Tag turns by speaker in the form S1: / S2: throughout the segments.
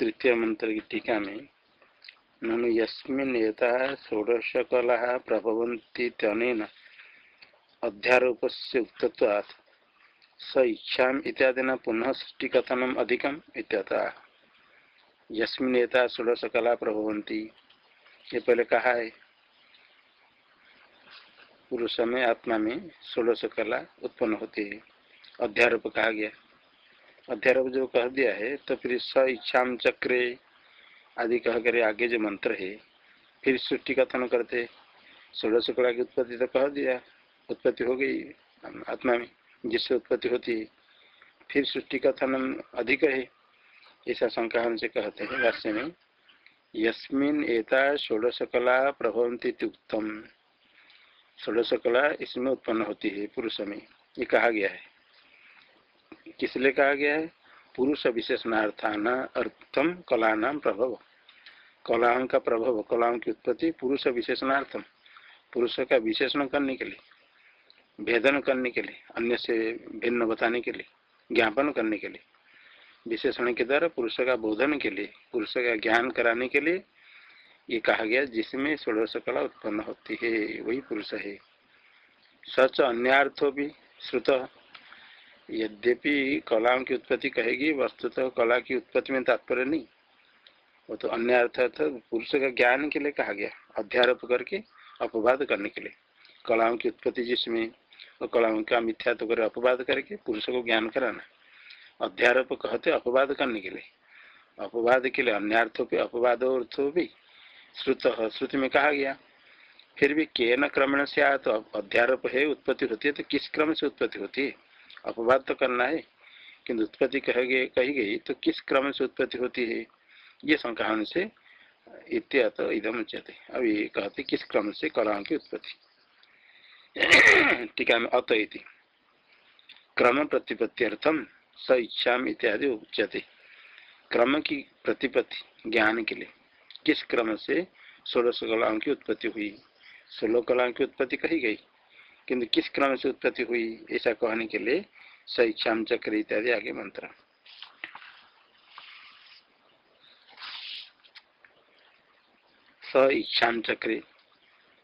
S1: तृतीय मंत्र की टीका में, ननु यस्मिन् एता षोडश कला से स इच्छा इत्यादि न पुनः सृष्टि कथनम अधिकम इत्यता। षोडश कला प्रभवंती ये पहले कहा है, पुरुष में आत्मा में षोडश कला उत्पन्न होती है। अध्यारोप कहा गया। अध्यारोप जो कह दिया है तो फिर स इच्छा चक्रे आदि कह कर आगे जो मंत्र है, फिर सृष्टि कथन करते, षोड़श कला की उत्पत्ति तो कह दिया, उत्पत्ति हो गई आत्मा में, जिससे उत्पत्ति होती है। फिर सृष्टि कथन अधिक है, ऐसा शंका हमसे कहते हैं भाष्य में, यस्मिन एता षोडश कला प्रभवंती उत्तम षोडश कला इसमें उत्पन्न होती है पुरुष में, ये कहा गया है। किस लिए कहा गया है? पुरुष विशेषणार्थान अर्थम कला नाम प्रभव। कलाओं का प्रभाव कलाओं की उत्पत्ति पुरुष विशेषणार्थम पुरुष का विशेषण करने के लिए, भेदन करने के लिए, अन्य से भिन्न बताने के लिए, ज्ञापन करने के लिए, विशेषण के द्वारा पुरुष का बोधन के लिए, पुरुष का ज्ञान कराने के लिए, ये कहा गया जिसमें षोड़श कला उत्पन्न होती है, वही पुरुष है। सच अन्यार्थो भी श्रुत यद्यपि कलाओं की उत्पत्ति कहेगी, वस्तुतः कला की उत्पत्ति में तात्पर्य नहीं। वो तो अन्य अर्थ तो पुरुष का ज्ञान के लिए कहा गया, अध्यारोप करके अपवाद करने के लिए। कलाओं की उत्पत्ति जिसमें, और कलाओं का मिथ्या तो कर अपवाद करके पुरुष को ज्ञान कराना। अध्यारोप कहते अपवाद करने के लिए। अपवाद के लिए अन्यार्थों पे अपवाद अर्थो भी श्रुत, श्रुति में कहा गया, फिर भी के न क्रमण से आया तो अध्यारोप है, उत्पत्ति होती है तो किस क्रम से उत्पत्ति होती है? अपवाद तो करना है, किंतु उत्पत्ति कह गए कही गई तो किस क्रम से उत्पत्ति होती है? ये संक्रमण से इत्यत इदम उच्यते। अब ये कहते किस क्रम से कलाओं की उत्पत्ति। टीका में अत इति। क्रम प्रतिपत्त्यर्थम स इच्छा इत्यादि उच्यते। क्रम की प्रतिपत्ति ज्ञान के लिए। किस क्रम से सोलह कलाओं की उत्पत्ति हुई? सोलह कलाओं की उत्पत्ति कही गई। किंतु किस क्रम से उत्पत्ति हुई ऐसा कहने के लिए स इच्छा चक्र इत्यादि आगे मंत्र। स इच्छा चक्र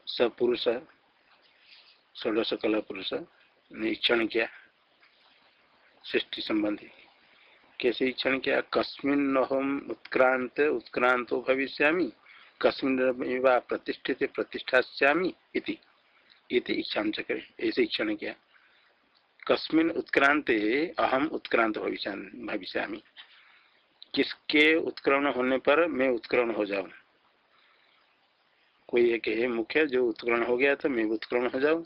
S1: स पुरुष षोडश कला पुरुष ने इक्षण किया। सृष्टि संबंधी। कैसे इक्षण किया? कस्मिन हम उत्क्रांत उत्क्रांतो भविष्यामी। कस्मिन प्रतिष्ठित, प्रतिष्ठास्यामी इति। इति इच्छा चक्र ऐसे इक्षण किया? कस्मिन उत्क्रांते अहम उत्क्रांत भविष्य भविष्यामी। किसके उत्क्रमण होने पर मैं उत्क्रमण हो जाऊँ? कोई एक है मुख्य जो उत्क्रमण हो गया तो मैं उत्क्रमण हो जाऊँ?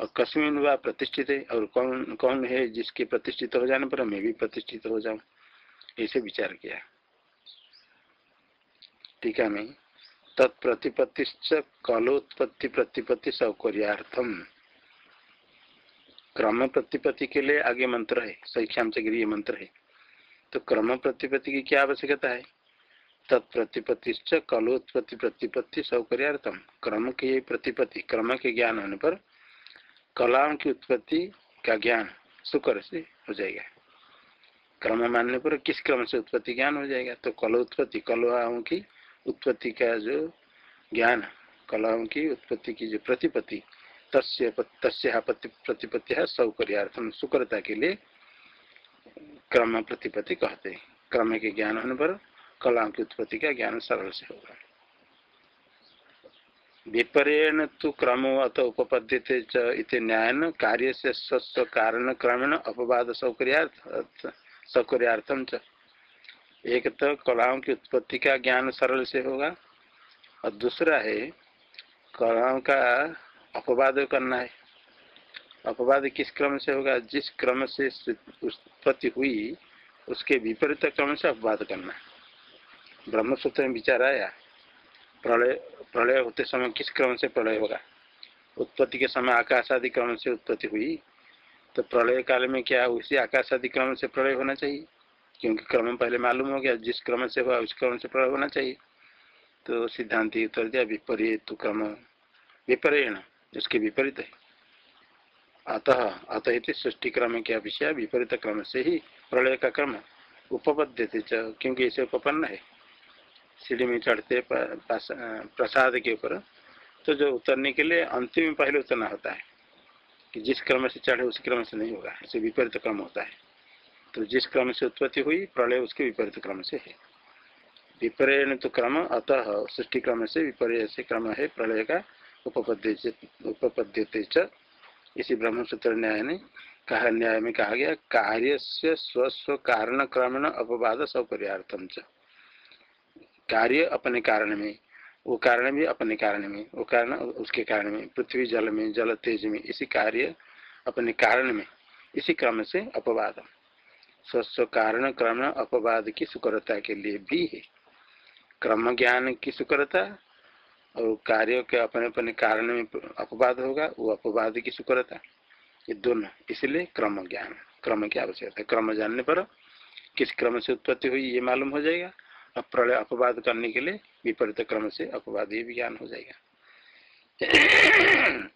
S1: और कस्मिन व प्रतिष्ठित है और कौन कौन है जिसके प्रतिष्ठित हो जाने पर मैं भी प्रतिष्ठित हो जाऊँ? ऐसे विचार किया। टीका में तत्प्रतिपत्ति कलोत्पत्ति प्रतिपत्ति सौकर्यार्थम। क्रम प्रतिपत्ति के लिए आगे मंत्र है सैख्याम से गृह मंत्र है। तो क्रम प्रतिपत्ति की क्या आवश्यकता है? तत्प्रतिपत्ति कलोत्पत्ति प्रतिपत्ति सौकर्यार्थम। क्रम के प्रतिपत्ति, क्रम के ज्ञान होने पर कलाओं की उत्पत्ति का ज्ञान सुकर से हो जाएगा। क्रम मानने पर किस क्रम से उत्पत्ति ज्ञान हो जाएगा? तो कल उत्पत्ति की उत्पत्ति का जो ज्ञान, कलाओं की उत्पत्ति की जो प्रतिपत्ति, तस्य प्रतिपत्ति है सौकर्यार्थम, सुकरता के लिए क्रम प्रतिपत्ति कहते हैं। क्रम के ज्ञान होने पर कलाओं की उत्पत्ति का ज्ञान सरल से होगा। विपरेण तो क्रमो अत उपपद्यते चे न्यायन कार्य से स्व कारण क्रमेण अपवाद सौकर्यार्थ सौकर्यार्थम च। एक तो कलाओं की उत्पत्ति का ज्ञान सरल से होगा, और दूसरा है, कलाओं का अपवाद करना है। अपवाद किस क्रम से होगा? जिस क्रम से उत्पत्ति हुई, उसके विपरीत क्रम से अपवाद करना ब्रह्मसूत्र में विचार आया, प्रलय प्रलय होते समय किस क्रम से प्रलय होगा? उत्पत्ति के समय आकाश आदि क्रम से उत्पत्ति हुई तो प्रलय काल में क्या उसी आकाश आदि क्रम से प्रलय होना चाहिए? क्योंकि क्रम पहले मालूम हो गया, जिस क्रम से हुआ, उस क्रम से प्रलय होना चाहिए। तो सिद्धांत ही उत्तर दिया, विपरीत क्रम, विपरीण उसके विपरीत है। अतः अतः सृष्टि क्रम के अपेक्षा विपरीत क्रम से ही प्रलय का क्रम उपपद्य थे क्योंकि इसे उपपन्न है। सीढ़ी में चढ़ते प्रसाद के ऊपर तो जो उतरने के लिए अंतिम पहले उतरना होता है, कि जिस क्रम से चढ़े, उस क्रम से नहीं होगा ऐसे विपरीत क्रम होता है। तो जिस क्रम से उत्पत्ति हुई, प्रलय उसके विपरीत क्रम से है। विपर्य तो क्रम, अतः सृष्टि क्रम से विपर्य से क्रम है, प्रलय का उपपद्य उपपद्यते इसी ब्रह्मसूत्र न्याय ने कहा, न्याय में कहा गया कार्य से स्वस्व कारण क्रमण अपवाद सौपर्यार्थम च। कार्य अपने कारण में, वो कारण भी अपने कारण में, वो कारण उसके कारण में, पृथ्वी जल में, जल तेज में, इसी कार्य अपने कारण में, इसी क्रम से अपवाद। स्वस्व कारण क्रम अपवाद की सुकरता के लिए भी है। क्रम ज्ञान की सुकरता और कार्य के अपने अपने कारण में अपवाद होगा, वो अपवाद की सुकरता। ये दोनों, इसलिए क्रम ज्ञान, क्रम की आवश्यकता। क्रम जानने पर किस क्रम से उत्पत्ति हुई ये मालूम हो जाएगा। और प्रलय अपवाद करने के लिए विपरीत क्रम से अपवाद ये भी ज्ञान हो जाएगा।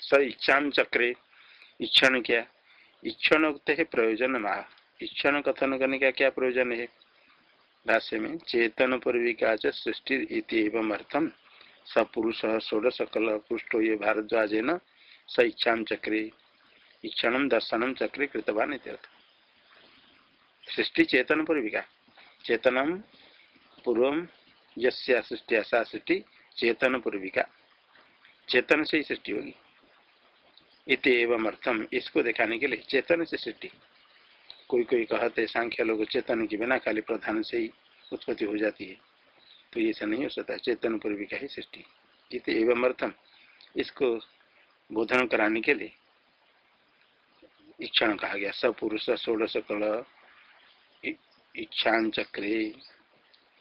S1: स इच्छा चक्रे इच्छन क्या? इच्छन है प्रयोजन माह इच्छन कथन करने का क्या प्रयोजन है? भाष्य में, चेतन पूर्विका सृष्टि एवं अर्थम। सपुरुष, षोडश कल पुष्टो ये भारद्वाज न स इच्छा चक्रे। इक्षण दर्शन चक्रे कृतवान सृष्टि, चेतन, पूर्विका। चेतनम पूर्व यस्या सृष्टि, चेतन, पूर्विका। चेतन से ही सृष्टि होगी। इत एवं अर्थम इसको दिखाने के लिए चेतन से सृष्टि कोई कोई कहते सांख्य लोग चेतन के बिना खाली प्रधान से ही उत्पत्ति हो जाती है। तो ये ऐसा नहीं हो सकता। चेतन पूर्विका ही सृष्टि इत एवं अर्थम इसको बोधन कराने के लिए इच्छा कहा गया। सपुरुष, षोड़श, कल इच्छा चक्रे।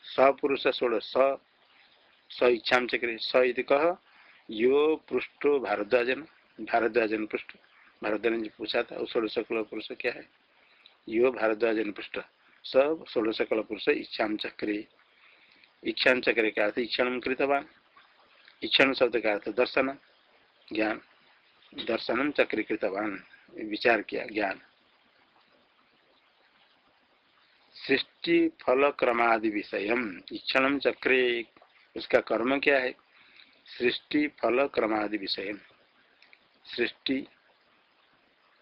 S1: सपुरुष, षोड़श, स इच्छा चक्रे। स कह यो पृष्ठो भारद्वाजन। भारद्वाजन पृष्ठ भारद्वाजन पूछा था षोड़श कल पुरुष क्या है? यो भारद्वाजन पृष्ठ सब षोड़श कल पुरुष इच्छा चक्रे। इच्छा चक्रे का अर्थ इक्षण कृतवान। इक्षण शब्द का अर्थ दर्शन। ज्ञान। दर्शनम चक्रीकृतवान विचार किया, ज्ञान। सृष्टि फल क्रमादि विषय इच्छन चक्रे। उसका कर्म क्या है? सृष्टि फल क्रमादि विषय सृष्टि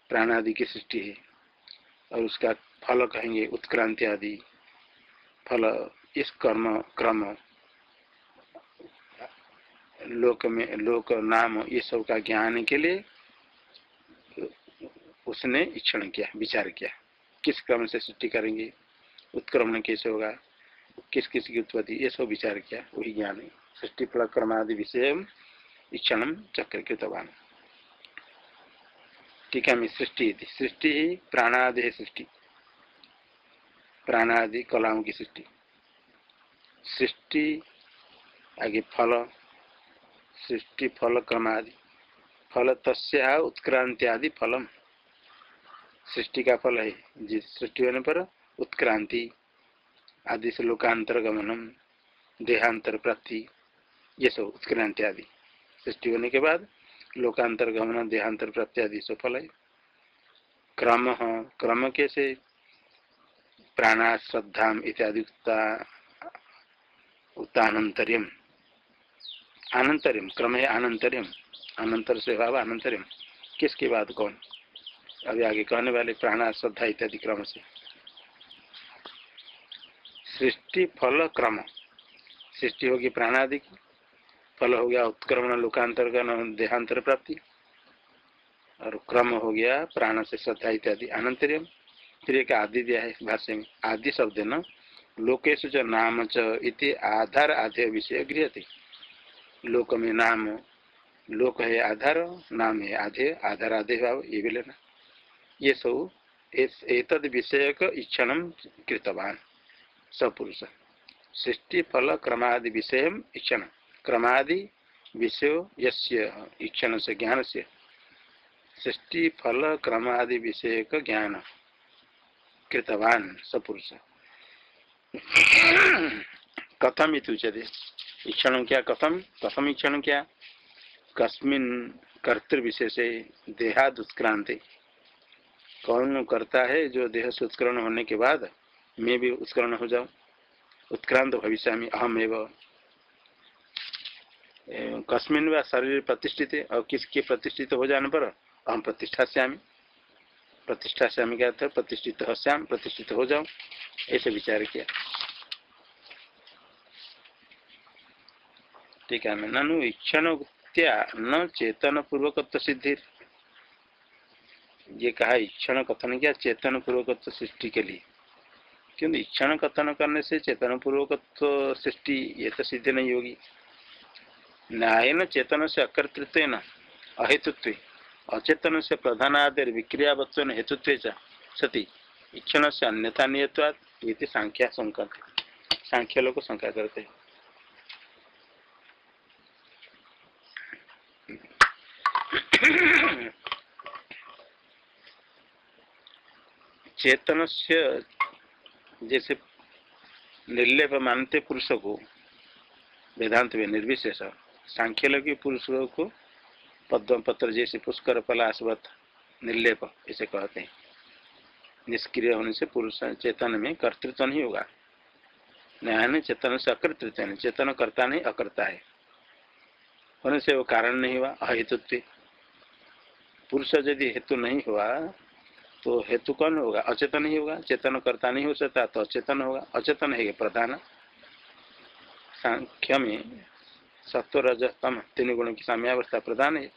S1: प्राण आदि की सृष्टि है। और उसका फल कहेंगे उत्क्रांति आदि। फल इस कर्म, क्रम, लोक में, लोक नाम, ये सब का ज्ञान के लिए उसने इक्षण किया, विचार किया। किस क्रम से सृष्टि करेंगे? उत्क्रमण कैसे होगा? किस किस की उत्पत्ति? ये सब विचार किया, वही ज्ञान है। सृष्टि, फल क्रमादि विषय इक्षण चक्र कृतवान ठीक है सृष्टि सृष्टि ही प्राणादि है सृष्टि। प्राणादि कलाओं की सृष्टि। सृष्टि, आगे फल। सृष्टि फल क्रमादि। फल तस्या उत्क्रांति आदि फलम। सृष्टि का फल है। जिस सृष्टि होने पर उत्क्रांति। आदि से लोकांतर गमनम देहांतर प्राप्ति ये सब उत्क्रांति आदि। सृष्टि होने के बाद लोकांतर गमन देहांतर प्राप्ति आदि सब फल है क्रम क्रम कैसे प्राणा श्रद्धा इत्यादि उत्तानंतरियम अनंतरिम क्रम है अनंतरिम अनंतर से भाव अनंतरिम किसके बाद कौन? अभी आगे कहने वाले प्राणा श्रद्धा इत्यादि क्रम से। सृष्टि फल क्रम। सृष्टि होगी प्राणादि। की फल हो गया, उत्क्रमण लोकांतर देहांतर प्राप्ति। और क्रम हो गया, प्राण से श्रद्धा इत्यादि। अनंतरियम फिर एक आदि दिया है भाष्य में। आदि शब्द न लोकेश जो नाम च इति आधार आधे विषय गृहते लोक में नाम, लोक है आधार, नाम है आधे आधार आधे भाव, ये भी लेना। ये सब एतद विषय का इच्छन कृतवान। सपुरुष। सृष्टि, फल, क्रमादि विषय इच्छन क्रमादि विषय यस्य इच्छन से ज्ञान से सृष्टि फल क्रमादि विषय का ज्ञान। कृतवान सपुरुष। कथम इतुचते इक्षण क्या कथम? कथम इक्षण क्या? कस्मिन कर्तृ विशेष देहाद उत्क्रांति कौन करता है जो देह से उत्करण होने के बाद मैं भी उत्कर्ण हो जाऊँ? उत्क्रांत भविष्य में अहम एवं कस्मिन व शरीर प्रतिष्ठित, और किसके प्रतिष्ठित हो जाने पर अहम प्रतिष्ठा श्यामी प्रतिष्ठा श्यामी क्या था? प्रतिष्ठित हो श्याम प्रतिष्ठित हो जाऊँ, ऐसे विचार किया। ठीक है ननु इच्छन न चेतन पूर्वक सिद्धि। ये कहा इच्छन कथन किया चेतन पूर्वकत्व सृष्टि के लिए। क्योंकि इच्छन कथन करने से चेतन पूर्वकत्व सृष्टि, ये तो सिद्ध नहीं होगी। न्याय न चेतन से अकर्तृत्व न अहेतुत्व अचेतन से प्रधान आदि विक्रियावत्व हेतुत्व सती। इच्छन से अन्यथा नियत्वाद ये सांख्या शंका सांख्य लोग शंका करते। हैं चेतन से जैसे निर्लेप मानते पुरुष को वेदांत में निर्विशेष। सांख्य लगी पुरुष को पद्म पत्र जैसे पुष्कर, पलाशवत, निर्लेप ऐसे कहते हैं। निष्क्रिय होने से पुरुष चेतन में कर्तृत्व नहीं होगा। न्याय चेतन से अकर्तृत्व नहीं, चेतन करता नहीं, अकर्ता है। होने से वो कारण नहीं हुआ, अहेतुत्व। पुरुष यदि हेतु नहीं हुआ तो हेतु कौन होगा? अचेतन ही होगा। चेतन करता नहीं हो सकता तो अचेतन होगा। अचेतन है प्रधान। सांख्य में सत्व रजतम तीन गुणों की साम्यावस्था प्रधान है।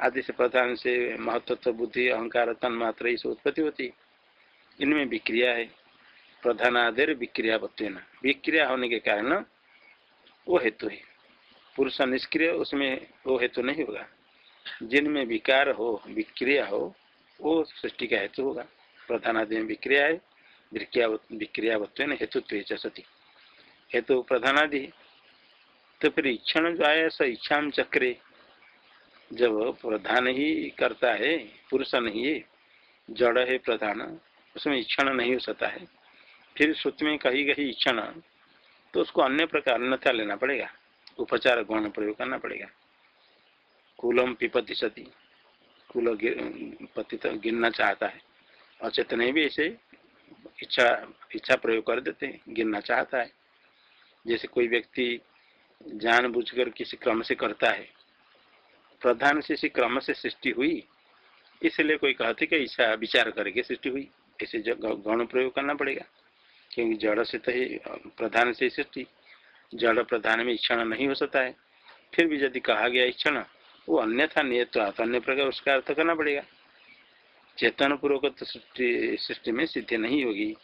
S1: आदि से प्रधान से महत्व बुद्धि, अहंकार तन मात्र इस उत्पत्ति होती इनमें विक्रिया है। प्रधान आदि विक्रिया बत्वेना विक्रिया होने के कारण वो हेतु है। पुरुष निष्क्रिय, उसमें वो हेतु नहीं होगा। जिनमें विकार हो, विक्रिया हो, वो सृष्टि का हेतु होगा। प्रधान आदि में विक्रिया है। विक्रिया विक्रियावत्व हेतुत्व सती। हेतु प्रधानादि तो फिर इच्छा जो आया स इच्छा चक्रे। जब प्रधान ही करता है, पुरुष नहीं है, जड़ है प्रधान, उसमें इच्छण नहीं हो सकता है। फिर श्रुति में कही गई इच्छण तो उसको अन्य प्रकार अन्यथा लेना पड़ेगा। उपचार गौण प्रयोग करना पड़ेगा। कुलम पिपति सती। कुल पति गिरना चाहता है। अचेतन भी ऐसे इच्छा इच्छा प्रयोग कर देते हैं चाहता है। जैसे कोई व्यक्ति जान कर किसी क्रम से करता है। प्रधान से इसी क्रम से सृष्टि हुई। इसलिए कोई कहते कि इच्छा विचार करके सृष्टि हुई। ऐसे गौण प्रयोग करना पड़ेगा। क्योंकि जड़ से तो ही प्रधान से सृष्टि। जड़ प्रधान में इच्छा नहीं हो सकता है। फिर भी यदि कहा गया इच्छा वो अन्यथा नियत अन्य प्रकार उसका अर्थ करना पड़ेगा। चेतन पूर्वक सृष्टि सृष्टि में सिद्धि नहीं होगी।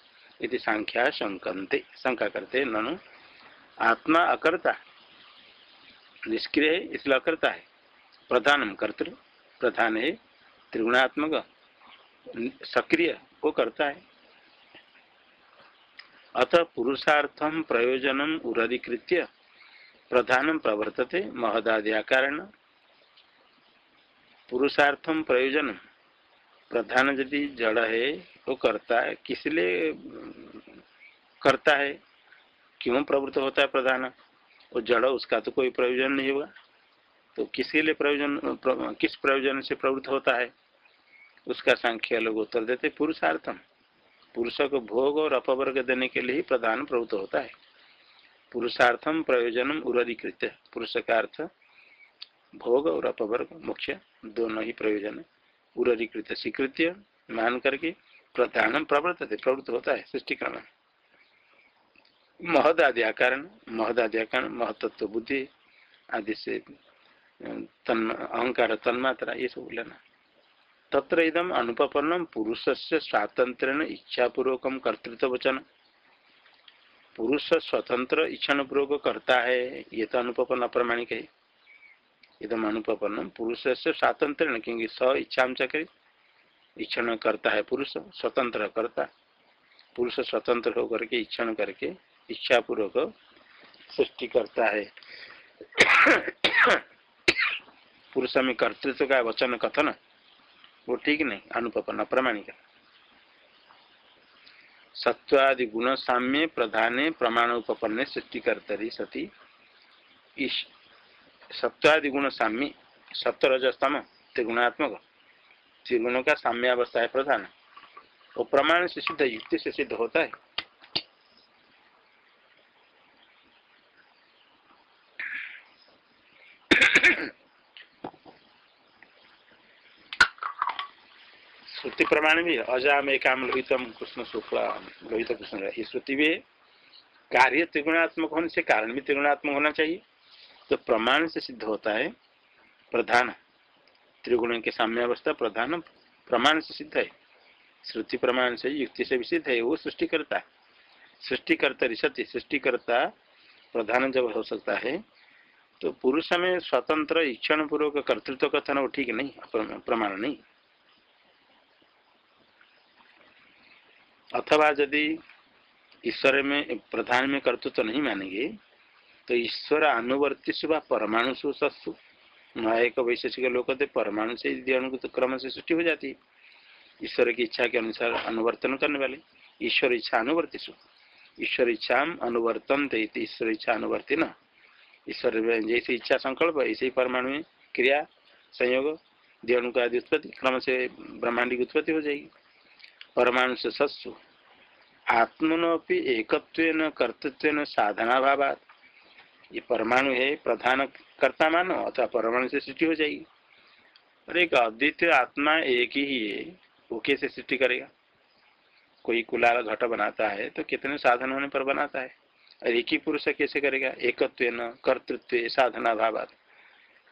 S1: यदि संख्या शंकते शंका करते ननु। आत्मा अकर्ता। निष्क्रिय है, इसलिए अकर्ता है। प्रधानम कर्तृ, प्रधान है, त्रिगुणात्मक, सक्रिय वो करता है। अतः पुरुषार्थम प्रयोजनम उदीकृत्य प्रधानम प्रवर्तते महदाद्या कारण पुरुषार्थम प्रयोजन प्रधान यदि जड़ है, वो करता है, किस लिए करता है? क्यों प्रवृत्त होता है प्रधान? वो जड़ उसका तो कोई प्रयोजन नहीं होगा तो किसके लिए प्रयोजन प्र, किस प्रयोजन से प्रवृत्त होता है? उसका संख्या लोग उत्तर देते पुरुषार्थम। पुरुष को भोग और अपवर्ग देने के लिए ही प्रधान प्रवृत्त होता है। पुरुषार्थम प्रयोजनम उदीकृत पुरुष का अर्थ भोग और अपवर्ग मुख्य दोनों ही प्रयोजन उरीकृत स्वीकृत्य मान करके प्रधान प्रवृत्त प्रवृत्त होता है सृष्टि कारण महद आदि आकारण महद आदि आकार महतत्व बुद्धि आदि से तन अहंकार, तन्मात्रा, ये सब लेना तत्र इदम अनुपन्नम पुरुष से स्वातंत्र इच्छापूर्वक कर्तृत्व वचन। पुरुष स्वतंत्र इच्छा पूर्वक करता है, ये तो अनुपन्न अप्रमाणिक है। इधम अनुपन्नम पुरुष से स्वातंत्र क्योंकि स इच्छा चक्र इच्छा करता है पुरुष, स्वतंत्र करता। पुरुष स्वतंत्र होकर के इच्छा करके इच्छा पूर्वक सृष्टि करता है। पुरुष में कर्तृत्व का वचन कथन, वो ठीक नहीं अनुपन्न प्रमाणिक सत्वादि गुण साम्य प्रधान प्रमाण उपपन्न सृष्टि कर्तरी सती सत्वादि गुण साम्य सत्य रजस्तम त्रिगुणात्मक। त्रिगुणों का साम्यावस्था है प्रधान। वो प्रमाण से सिद्ध, युक्ति से सिद्ध होता है श्रुति प्रमाण भी अजाम एकाम लोहितम कृष्ण शुक्ला, लोहित कृष्ण ये श्रुति भी कार्य त्रिगुणात्मक होने से कारण भी त्रिगुणात्मक होना चाहिए। तो प्रमाण से सिद्ध होता है, प्रधान। त्रिगुण के साम्य अवस्था प्रधान, प्रमाण से सिद्ध है। श्रुति प्रमाण से युक्ति से भी सिद्ध है, वो सृष्टिकर्ता। सृष्टिकर्ता रिशति सृष्टिकर्ता प्रधान जब हो सकता है तो पुरुष में स्वतंत्र इक्षण पूर्वक कर्तृत्व कथन वो ठीक नहीं प्रमाण नहीं। अथवा यदि ईश्वर में, प्रधान में कर्तृत्व तो नहीं मानेंगे तो ईश्वर अनुवर्ती सुबह परमाणु सु सत्सु। न्यायिक वैशेषिक लोग कहते परमाणु से यदि अनुगत क्रम से सृष्टि हो जाती है ईश्वर की इच्छा के अनुसार अनुवर्तन करने वाले, ईश्वर इच्छा अनुवर्ती सु ईश्वर इच्छा अनुवर्तन ईश्वर इच्छा अनुवर्ति न। ईश्वर जैसे इच्छा संकल्प, ऐसे ही परमाणु में क्रिया, संयोग दियाणु का आदि उत्पत्ति, क्रम से ब्रह्मांड की उत्पत्ति हो जाएगी। परमाणु से सत्सु। आत्मनोपि एकत्व कर्तृत्व साधना भाव ये परमाणु है, प्रधान कर्ता मानो अथवा परमाणु से सृष्टि हो जाएगी। और एक अद्वितीय आत्मा एक ही है, वो कैसे सृष्टि करेगा? कोई कुलाल घट बनाता है तो कितने साधन होने पर बनाता है? और एक ही पुरुष कैसे करेगा? एकत्व न कर्तृत्व साधना भाव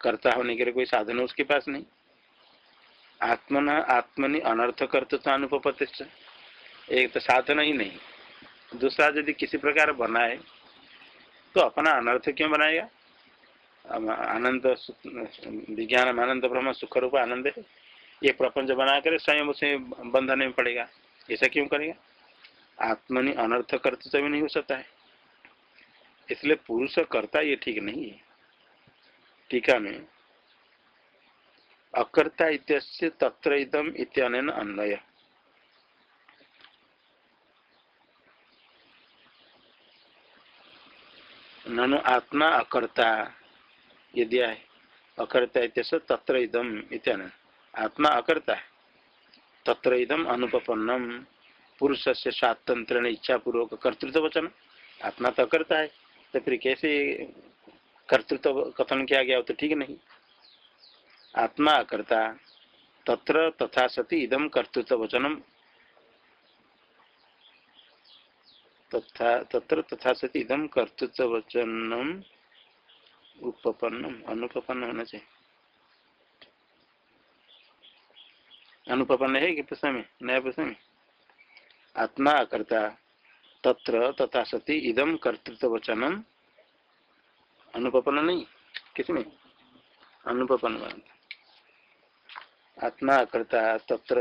S1: कर्ता होने के लिए कोई साधन उसके पास नहीं। आत्मन, आत्मनि अनर्थ कर्तृत्व अनुपत्ति एक तो साधन ही नहीं। दूसरा यदि किसी प्रकार बनाए तो अपना अनर्थ क्यों बनाएगा? आनंद विज्ञान आनंद, ब्रह्म सुख रूप आनंद है। ये प्रपंच बना कर, स्वयं उसे बंधन में पड़ेगा। ऐसा क्यों करेगा? आत्मनि अनर्थ कर्तृत्व भी नहीं हो सकता है। इसलिए पुरुष करता ये ठीक नहीं है। टीका में अकर्ता इत्यस्य तत्र इदम इत्यन अन्वय। ननु आत्मा अकर्ता ये दिया है अकर्ता इत्यस्य तत्र इदम इत्यन आत्मा अकर्ता तत्र इदम अनुपन्नम पुरुष से स्वातंत्र इच्छा पूर्वक कर्तृत्व वचन आत्मा तो करता है तो फिर कैसे कर्तृत्व कथन किया गया तो ठीक नहीं। आत्मा अकर्ता तत्र तथा सती इदम कर्तृत्व वचनम तथा, तत्र तथा सती इदम कर्तृत्व वचनम उपपन्नम अनुपन्न होना चाहिए। अनुपन्न है कि प्रश्न में? नया प्रश्न में? आत्मा अकर्ता तत्र तथा सती इदम कर्तृत्व वचनम अनुपन्न नहीं? किसमें? अनुपन्न आत्मा अकर्ता तत्र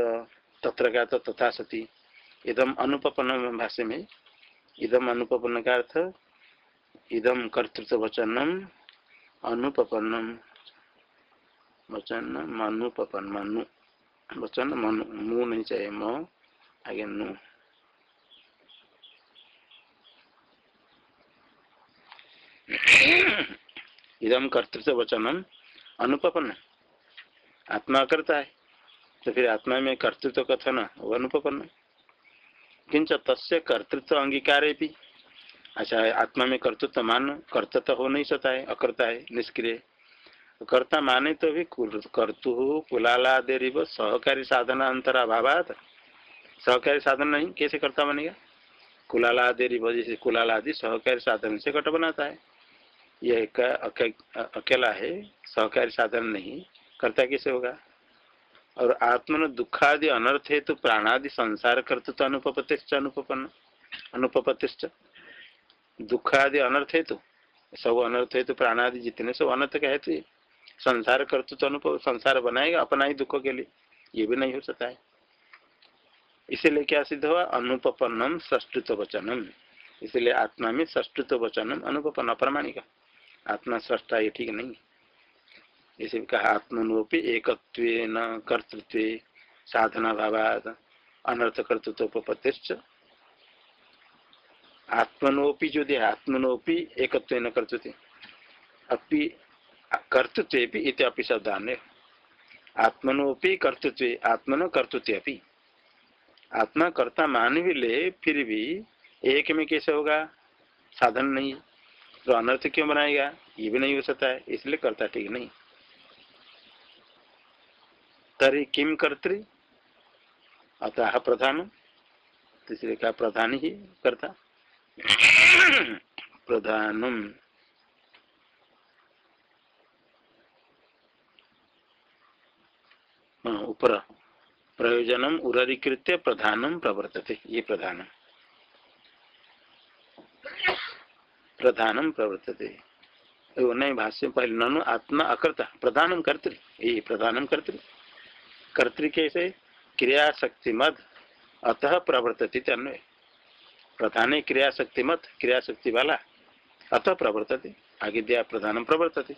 S1: तत्र का तो तथा सती। इदम अनुपन्न भाष्य में इदम अनुपन्न का अर्थ इदम कर्तृत्व वचनम अनुपन्नम वचन अनुपन्न मनु वचन मनु मुँह नहीं चाहिए, म, आगे नु। इदम कर्तृत्व वचनम अनुपन्न आत्मा करता है। तो फिर आत्मा में कर्तृत्व कथन वो अनुपन्न किंच तस्य कर्तृत्व अंगीकार भी अच्छा आत्मा में कर्तृत्व मान, कर्तृत्व हो नहीं सकता है, अकर्ता है, निष्क्रिय कर्ता माने तो भी कर्तु कुलालादि सहकारी साधना अंतराभावात। सहकारी साधन नहीं, कैसे कर्ता बनेगा? कुलाला कुलालादि जैसे कुलालादि सहकारी साधन से घट बनाता है। यह अकेला है, सहकारी साधन नहीं। कर्ता कैसे होगा? और आत्मन दुखादि अनर्थ है तो प्राणादि संसार कर्तृत्व अनुपतिश्च अनुपन्न अनुपतिश्च दुखादि अनर्थ है तो सब अनर्थ है तो प्राणादि जितने सब अनर्थ का है तो संसार कर्तृत्व तो अनुभव संसार बनाएगा अपना ही दुखों के लिए, ये भी नहीं हो सकता है। इसीलिए क्या सिद्ध हुआ? अनुपन्नम सष्टुत्व वचनम। इसलिए आत्मा में सष्टुत्व वचनम अनुपन्न अप्रमाणिक। आत्मा सष्टा ये ठीक नहीं इसे कहा, आत्मनोपी एक कर्तृत्व साधना भावाद अनर्थ कर्तृत्व उपपत्ति आत्मनोपी जो दिया आत्मनोपी एकत्व न कर्तृत्व। अपि कर्तृत्व इत्यपि शब्दान्य। आत्मनोपि कर्तृत्व, आत्मनो कर्तृत्व आत्मा कर्ता मान भी ले, फिर भी एक में कैसे होगा? साधन नहीं। तो अनर्थ क्यों बनाएगा? ये भी नहीं हो सकता है, इसलिए करता ठीक नहीं। तरी किम कर्तृ अतः प्रधान तीसरे का प्रधान ही करता। प्रधानम। ऊपर प्रयोजनम उरीकृत्य प्रधानम प्रवर्तते। ये प्रधान। प्रधानम प्रवर्तते। नहीं भाष्य पहले ननु आत्मा अकर्ता। प्रधानम कर्तृ ये प्रधानम कर्तृ कर्तृ कैसे क्रिया शक्ति मत अतः प्रवर्तति अन्वय प्रधान क्रिया शक्ति मत क्रिया शक्ति वाला, अतः प्रवर्तते। आगे दिया प्रधानम प्रवर्तते।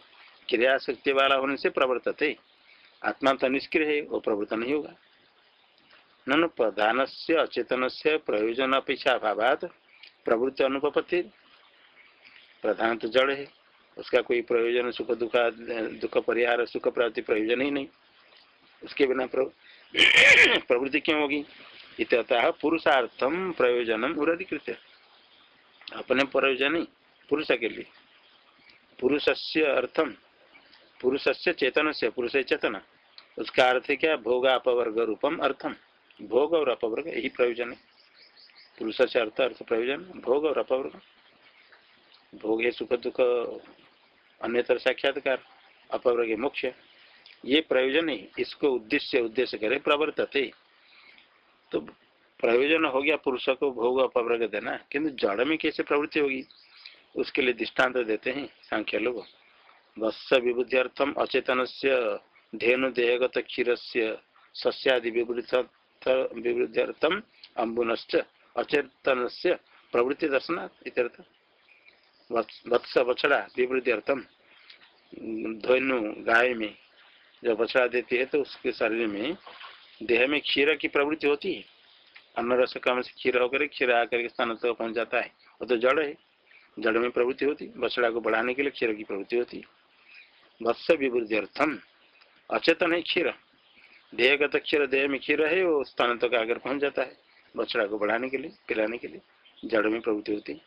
S1: क्रिया शक्ति वाला होने से प्रवर्तते। आत्मा तो निष्क्रिय है, वो प्रवर्तन नहीं होगा। न प्रधान से अचेतन से प्रयोजन अपेक्षा अभाव प्रवृत्ति अनुपत्ति प्रधान तो जड़ है, उसका कोई प्रयोजन सुख दुख दुख परिहार, सुख प्राप्ति प्रयोजन ही नहीं। उसके बिना प्रवृत्ति क्यों होगी? इतः पुरुषार्थम प्रयोजनम उदीकृत अपने प्रयोजन ही पुरुष के लिए। पुरुष से अर्थम पुरुष से चेतन से पुरुष चेतन। उसका अर्थ क्या? भोग अपवर्ग रूपम अर्थम भोग और अपवर्ग, यही प्रयोजन है। पुरुष से अर्थ अर्थ प्रयोजन, भोग और अपवर्ग। भोग है सुख दुख, अन्यतर साक्षात्कार, अपवर्ग मोक्ष। ये प्रयोजन है इसको उद्देश्य उद्देश्य करे, प्रवर्तते। तो प्रयोजन हो गया, पुरुष को भोग अपवर्ग देना। किंतु जड़ में कैसे प्रवृत्ति होगी? उसके लिए दृष्टांत देते हैं सांख्य लोग। वत्स विबुद्धि अर्थम अचेतन से धेनु देहगत क्षीर से सस्यादि विवृद्ध्यर्थम अम्बुनश्च अचेतन से प्रवृत्ति दर्शनार्थ वत्स बछड़ा विवृद्ध्यर्थम धेनु गाय में जब बछड़ा देती है तो उसके शरीर में देह में क्षीर की प्रवृत्ति होती है। अन्न, रस, कम से क्षीर होकर क्षीर आकर के स्थान तक पहुँच जाता है। वो तो जड़ है। जड़ में प्रवृत्ति होती बछड़ा को बढ़ाने के लिए क्षीर की प्रवृत्ति होती है। वत्स विवृद्धि अर्थम। अचेतन है क्षीर देह का तो क्षीर देह में क्षीर है, वो स्थान तक आकर पहुँच जाता है। बछड़ा को बढ़ाने के लिए, पिलाने के लिए जड़ में प्रवृत्ति होती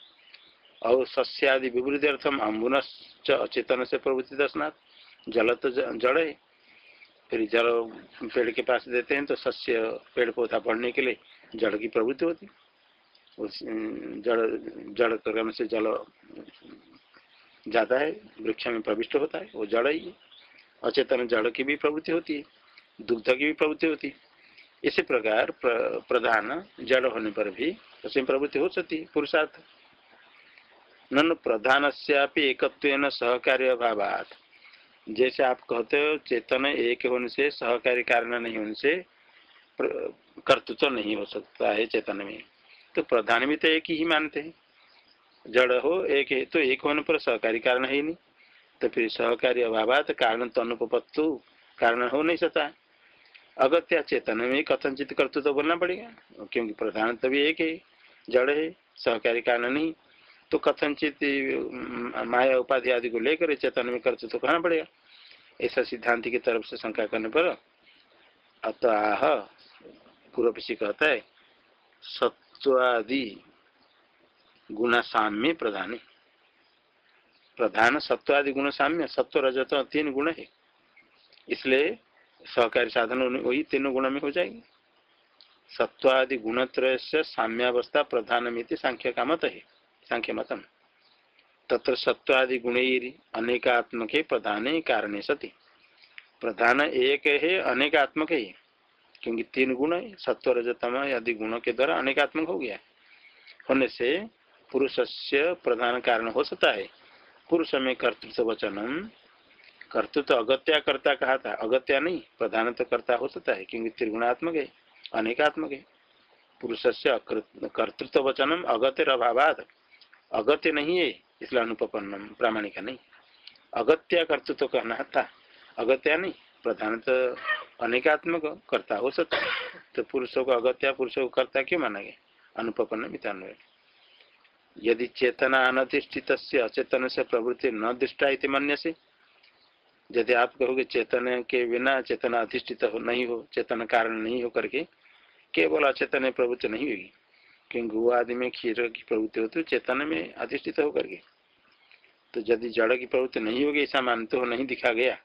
S1: और सस्यादि विवृद्धि अर्थम। अम्बुन अचेतन से प्रवृत्ति दर्शनाथ जल तो जड़ है। फिर जल पेड़ के पास देते हैं तो सस्य पेड़ पौधा बढ़ने के लिए जड़ की प्रवृत्ति होती। उस जड़ जड़ क्रम से जल जाता है वृक्ष में प्रविष्ट होता है वो जड़ ही अचेतन जड़ की भी प्रवृत्ति होती है दुग्ध की भी प्रवृत्ति होती है। इसी प्रकार प्र, प्रधान जड़ होने पर भी उसमें प्रवृत्ति हो सकती है पुरुषार्थ। नन प्रधान से एक सहकार्य अभावात। जैसे आप कहते हो, चेतन एक होने से, सहकारी कारण नहीं होने से कर्तृत्व तो नहीं हो सकता है चेतन में। तो प्रधान भी तो एक ही मानते हैं। जड़ हो, एक है तो एक होने पर सहकारी कारण है ही नहीं। तो फिर सहकारी अभाव तो कारण तो अनुपत्तु कारण हो नहीं सकता। अगत्या चेतन में कथनचित कर्तृत्व तो बोलना पड़ेगा, क्योंकि प्रधान तो भी एक है, जड़ है, सहकारी कारण नहीं। तो कथनचित माया उपाधि आदि को लेकर चेतन में कर्तृत्व तो कहना पड़ेगा। ऐसा सिद्धांत की तरफ़ से शंका करने पर अतः पूर्व पीछे कहता है, सत्वादि गुण साम्य प्रधान। प्रधान सत्वादि गुण साम्य सत्व रजत तीन गुण है। इसलिए सहकारी साधन वही तीनों गुण में हो जाएगी। सत्वादि गुणत्रय से साम्यावस्था प्रधान सांख्य का मत है। सांख्य मतम तत्र सत्वादि गुण अनेकात्मक प्रधान कारण सती। प्रधान एक है अनेकात्मक है क्योंकि तीन गुण है सत्व रजतम आदि गुणों के द्वारा अनेकात्मक हो गया। होने से पुरुष से प्रधान कारण हो सकता है। पुरुष में कर्तृत्व वचनम, कर्तृत्व अगत्या करता कहा था, अगत्या नहीं प्रधान तो कर्ता हो सकता है, क्योंकि त्रिगुणात्मक है, अनेकात्मक है। पुरुष से कर्तृत्व वचनम अगत्य अभावाद अगत्य नहीं है इसलिए अनुपन्न प्रामाणिक नहीं। अगत्या कर्तृत्व तो कहना था, अगत्या नहीं, प्रधान तो अनेकात्मक कर्ता हो सकता है। तो पुरुषों को अगत्या, पुरुषों को कर्ता क्यों माना गया? अनुपन्न मितान्वय यदि चेतना अनधिष्ठित अचेतन से प्रवृत्ति न दृष्टा इति मन्य से, यदि आप कहोगे चेतन के बिना चेतना अधिष्ठित हो नहीं हो, चेतन कारण नहीं हो करके केवल अचेतन प्रवृत्ति नहीं होगी। क्योंकि गु आदि में क्षीर की प्रवृत्ति होती है चेतन में अधिष्ठित होकर के। तो यदि जड़ की प्रवृत्ति नहीं होगी, ऐसा मानते हो नहीं दिखा गया,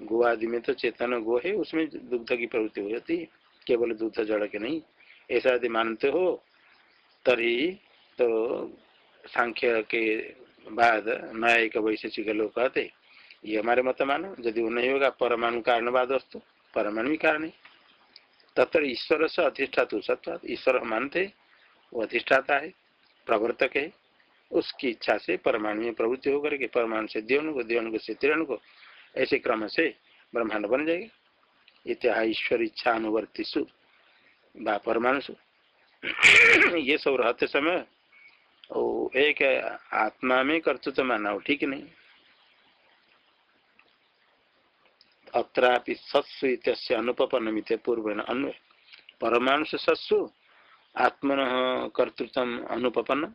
S1: गो आदि में तो चेतन गो है, उसमें दुग्ध की प्रवृत्ति हो जाती है, केवल दुग्ध जड़ के नहीं। ऐसा यदि मानते हो, तरी तो सांख्य के बाद न्यायिक वैशेषिक लोग कहते ये हमारे मत मानो, यदि वो नहीं होगा, परमाणु कारणवाद वस्तु, परमाणु कारण है। तत्र ईश्वर से अधिष्ठातु सत्व ईश्वर मानते वो अधिष्ठाता है, प्रवर्तक है, उसकी इच्छा से परमाणु में प्रवृत्ति होकर के परमाणु से देवन को देवन को से तिरण को ऐसे क्रम से ब्रह्मांड बन जाएगा। इत्या ईश्वर इच्छा अनुवर्ती सु परमाणु सु ये सब रहते समय एक आत्मा में कर्तृत्व माना हो ठीक नहीं। अत्रापि सत्सु इत्यस्य अनुपन्न पूर्व अन्वय। परमाणु से सत्सु आत्मन कर्तृत्व अनुपन्न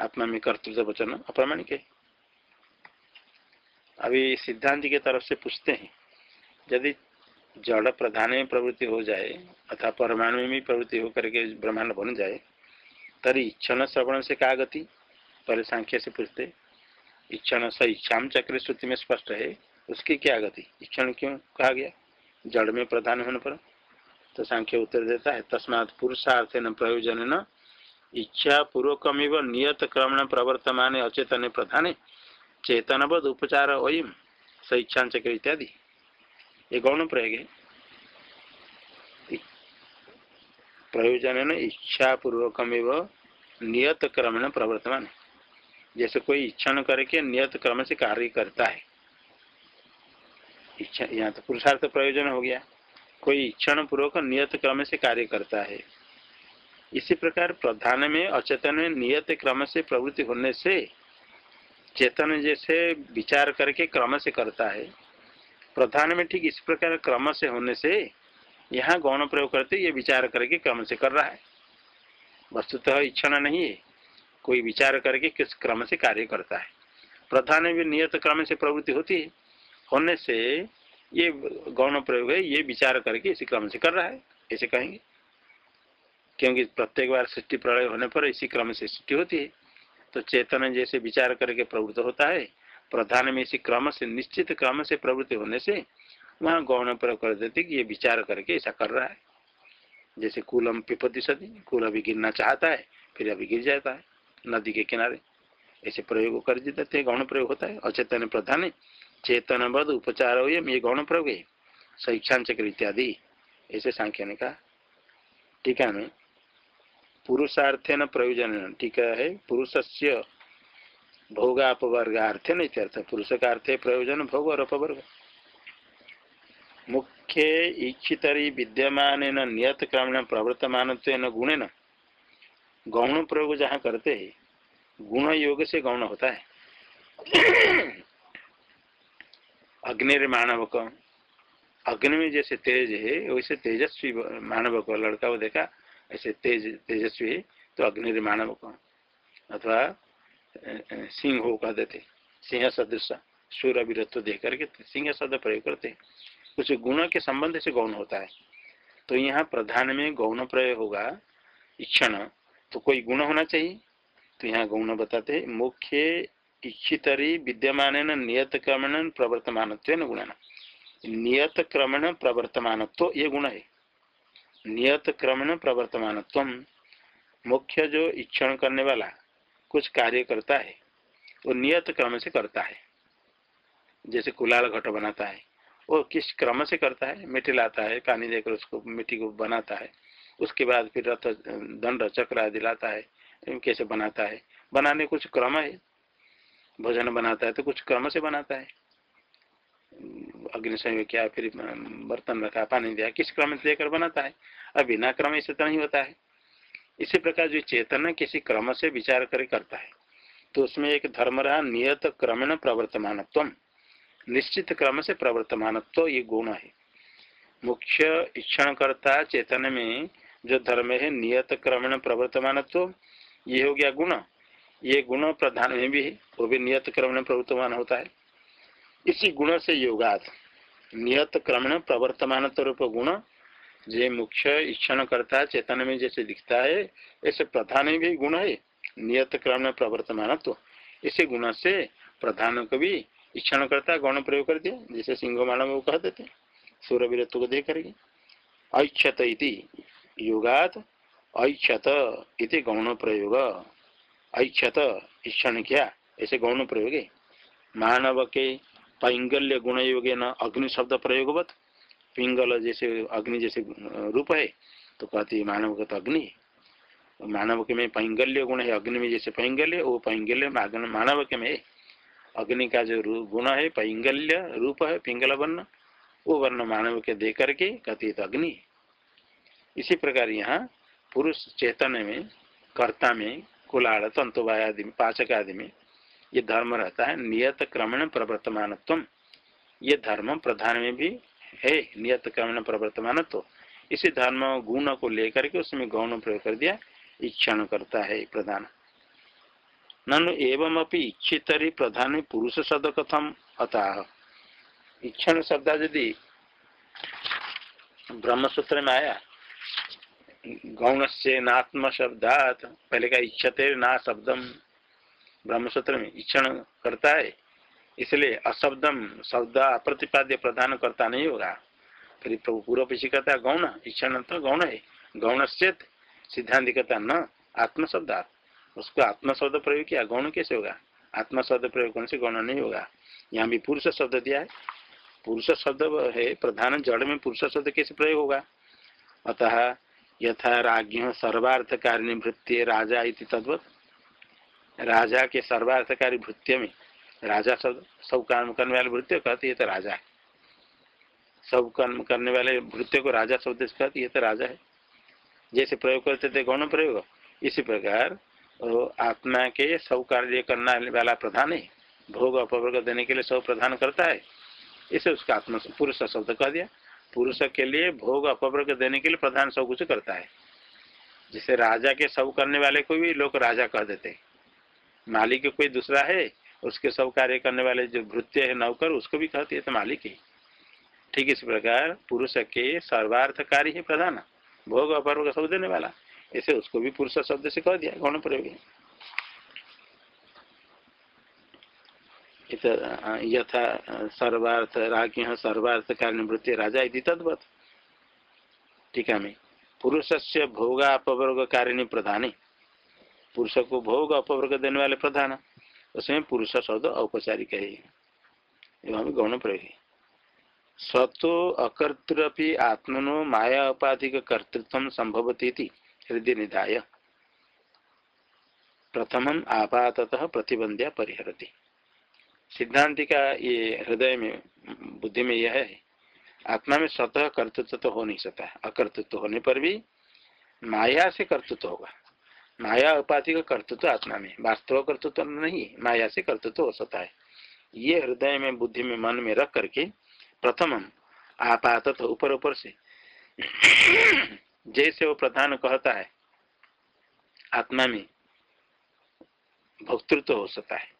S1: आत्मा में कर्तृत्व वचन अप्रामाणिक है। अभी सिद्धांत के तरफ़ से पूछते हैं, यदि जड़ प्रधान में प्रवृत्ति हो जाए अथवा परमाणु में भी प्रवृत्ति होकर के ब्रह्मांड बन जाए, तरी इच्छन श्रवण से क्या गति? पहले सांख्य से पूछते, इच्छन स इच्छाम चक्र श्रुति में स्पष्ट है, उसकी क्या गति? इच्छन क्यों कहा गया? जड़ में प्रधान होने पर। तो सांख्य उत्तर देता है, तस्मात पुरुषार्थ न प्रयोजन न इच्छा पूर्वकमिव नियत क्रमण प्रवर्तमान अचेतन प्रधान चेतनबद उपचार वयम स इच्छा चक्र इत्यादि। ये गौण प्रयोग? है प्रयोजन इच्छा पूर्वकमिव नियत क्रमण प्रवर्तमान। जैसे कोई इच्छा न करके नियत क्रम से कार्य करता है। इच्छा, यहाँ तो पुरुषार्थ प्रयोजन हो गया। कोई इच्छा पूर्वक नियत क्रम से कार्य करता है। इसी प्रकार प्रधान में अचेतन में नियत क्रम से प्रवृत्ति होने से चेतन जैसे विचार करके क्रम से करता है। प्रधान में ठीक इस प्रकार क्रम से होने से यहाँ गौण प्रयोग करते ये विचार करके क्रम से कर रहा है। वस्तुतः इच्छा नहीं है, कोई विचार करके किस क्रम से कार्य करता है। प्रधान में भी नियत क्रम से प्रवृत्ति होती है। होने से ये गौण प्रयोग है, ये विचार करके इसी क्रम से कर रहा है, ऐसे कहेंगे। क्योंकि प्रत्येक बार सृष्टि प्रलय होने पर इसी क्रम से सृष्टि होती है। तो चेतन जैसे विचार करके प्रवृत्त होता है, प्रधान में इसी क्रम से, निश्चित क्रम से प्रवृत्ति होने से वहाँ गौण प्रयोग कर देते कि ये विचार करके ऐसा कर रहा है। जैसे कुलम पिपति सदी कुल अभी गिरना चाहता है, फिर अभी गिर जाता है, नदी के किनारे। ऐसे प्रयोग कर देते गौण प्रयोग होता है। अचेतन प्रधान चेतन बद उपचार हो ये गौण प्रयोग है शिक्षांचक्र इत्यादि, ऐसे सांख्य ने कहा। टीका में पुरुषार्थे न प्रयोजन टीका है पुरुष से भोग भोगापवर्गार्थ न इत्यर्थ पुरुष का अर्थ है प्रयोजन, भोग और अपवर्ग। मुख्य इच्छितरी विद्यमान नियत क्रमण प्रवर्तमान न, गौण प्रयोग जहाँ करते हैं गुण योग से गौण होता है। अग्नि मानव अग्नि में जैसे तेज है, वैसे तेजस्वी मानव को लड़का को देखा, ऐसे तेज, तेजस्वी है तो अग्नि मानव को अथवा सिंह हो कह देते सिंह सदृश सूर्य वीरत्व दे करके सिंह शब्द प्रयोग करते। कुछ गुण के संबंध से गौण होता है। तो यहाँ प्रधान में गौण प्रयोग होगा, इक्षण। तो कोई गुण होना चाहिए? तो यहाँ गौण बताते मुख्य इच्छितरी विद्यमान नियत क्रमण प्रवर्तमान गुण नियत क्रमण प्रवर्तमान ये गुण है। नियत क्रमण प्रवर्तमान मुख्य जो इच्छण करने वाला कुछ कार्य करता है, वो नियत क्रम से करता है। जैसे कुलाल घट बनाता है, वो किस क्रम से करता है? मिट्टी लाता है, पानी देकर उसको मिट्टी को बनाता है। उसके बाद फिर रथ, दंड, चक्र आदि लाता है कैसे बनाता है। बनाने कुछ क्रम है भोजन बनाता है तो कुछ क्रम से बनाता है। अग्नि संयोग किया फिर बर्तन रखा, पानी दिया, किस क्रम से लेकर बनाता है? अब बिना क्रम ऐसे तो नहीं होता है। इसी प्रकार जो चेतन किसी क्रम से विचार कर करता है। तो उसमें एक धर्म रहा, नियत क्रमण प्रवर्तमान निश्चित क्रम से प्रवर्तमान ये गुण है। मुख्य इक्षण करता चेतन में जो धर्म है, नियत क्रमण प्रवर्तमान ये हो गया गुण। ये गुण प्रधान में भी है, वो भी नियत क्रमण प्रवर्तमान होता है। इसी गुण से योगात नियत क्रमण प्रवर्तमान रूप गुण, जे मुख्य इच्छन करता है, चेतन में जैसे दिखता है, ऐसे प्रधान में भी गुण है, नियत क्रम में प्रवर्तमान तो इसी गुण से प्रधान को भी इच्छन करता गौण प्रयोग कर दिया जैसे सिंह मानव वो कह देते सूर्य वीरत्व को देख ऐक्षत इति, योगात ऐक्षत इति गौण प्रयोग। ऐक्षत इच्छन किया? ऐसे गौण प्रयोग? है मानव के पैंगल्य गुण योगे न अग्नि शब्द प्रयोगवत। पिंगल जैसे, अग्नि जैसे रूप है तो कहती मानव का तो अग्नि। मानव के में पैंगल्य गुण है, अग्नि में जैसे पैंगल्य, वो पैंगल्य मानव के में अग्नि का जो गुण है, पैंगल्य रूप है, पिंगल वर्ण, वो वर्ण मानव के दे करके कहती तो अग्नि। इसी प्रकार यहाँ पुरुष चेतन में, कर्ता में कुलाड़ तंतुवाय आदि में पाचक आदि में ये धर्म रहता है नियत क्रमण प्रवर्तमान ये धर्म प्रधान में भी है नियत क्रमण प्रवर्तमान इसी धर्म गुण को लेकर के उसमें गौण प्रयोग कर दिया इच्छा करता है प्रधान। ननु एवं अपनी इच्छितरी प्रधान पुरुष शब्द कथम अतः। इच्छन शब्द यदि ब्रह्मसूत्र में आया गौण से नात्म शब्दात पहले का इच्छते ना शब्दम, ब्रह्मसूत्र में इच्छन करता है, इसलिए अशब्दम शब्द अप्रतिपाद्य प्रधान करता नहीं होगा। फिर पूर्व पीछे कहता गौण इच्छन तो गौण है। गौण से सिद्धांत कहता न आत्म शब्दात उसको आत्मा शब्द प्रयोग किया, गौण कैसे होगा? आत्मा शब्द प्रयोग करने से गौण नहीं होगा। यहाँ भी पुरुष शब्द दिया है। पुरुष शब्द है, प्रधान जड़ में पुरुष शब्द कैसे प्रयोग होगा? अतः यथा राज्ञ सर्वार्थकारी भृत्य राजा इति तद्वत। राजा के सर्वार्थकारी भृत्य में। राजा शब्द सब कर्म करने वाले भृत्य कहते, ये तो राजा है। सब कर्म करने वाले भृत्य को राजा शब्द से कहते, ये तो राजा है। जैसे प्रयोग करते थे गौण प्रयोग? इसी प्रकार आत्मा के सब कार्य करने वाला प्रधान है। भोग अपवर्ग देने के लिए सब प्रधान करता है। इसे उसका आत्मा, पुरुष शब्द कह दिया। पुरुष के लिए भोग अपवर्ग देने के लिए प्रधान सब कुछ करता है। जिसे राजा के सब करने वाले को भी लोग राजा कह देते हैं। मालिक कोई दूसरा है, उसके सब कार्य करने वाले जो भृत्य है नौकर, उसको भी कहते है तो मालिक ही। ठीक इस प्रकार पुरुष के सर्वार्थ कार्य है प्रधान। भोग अपवर्ग सब देने वाला। ऐसे उसको भी पुरुष शब्द से कह दिया, गौण प्रयोग यथा सर्वार्थ, राज्ञ सर्वार्थ कारण वृत्ति राजा यदि तद्वत। टीका में। पुरुष से भोगापवर्ग कारिणी प्रधान। पुरुष को भोग अपवर्ग देने वाले प्रधान। उसमें पुरुष शब्द औपचारिक है। एवं गौण प्रयोग स्वतो अकर्तृपि आत्मनो माया उपाधिक कर्तृत्व संभवती हृदय निधाय। प्रथम आपातः प्रतिबंध्या परिहरती। सिद्धांति का ये हृदय में, बुद्धि में यह है, आत्मा में स्वतः कर्तृत्व तो हो नहीं सकता। अकर्तृत्व होने पर भी माया से कर्तृत्व होगा। माया उपाधि का कर्तृत्व आत्मा में, वास्तव कर्तृत्व नहीं, माया से कर्तृत्व हो सकता है। ये हृदय में, बुद्धि में, मन में रख करके प्रथम आपात ऊपर ऊपर से जैसे वो प्रधान कहता है, आत्मा में भक्तृत्व हो सकता है।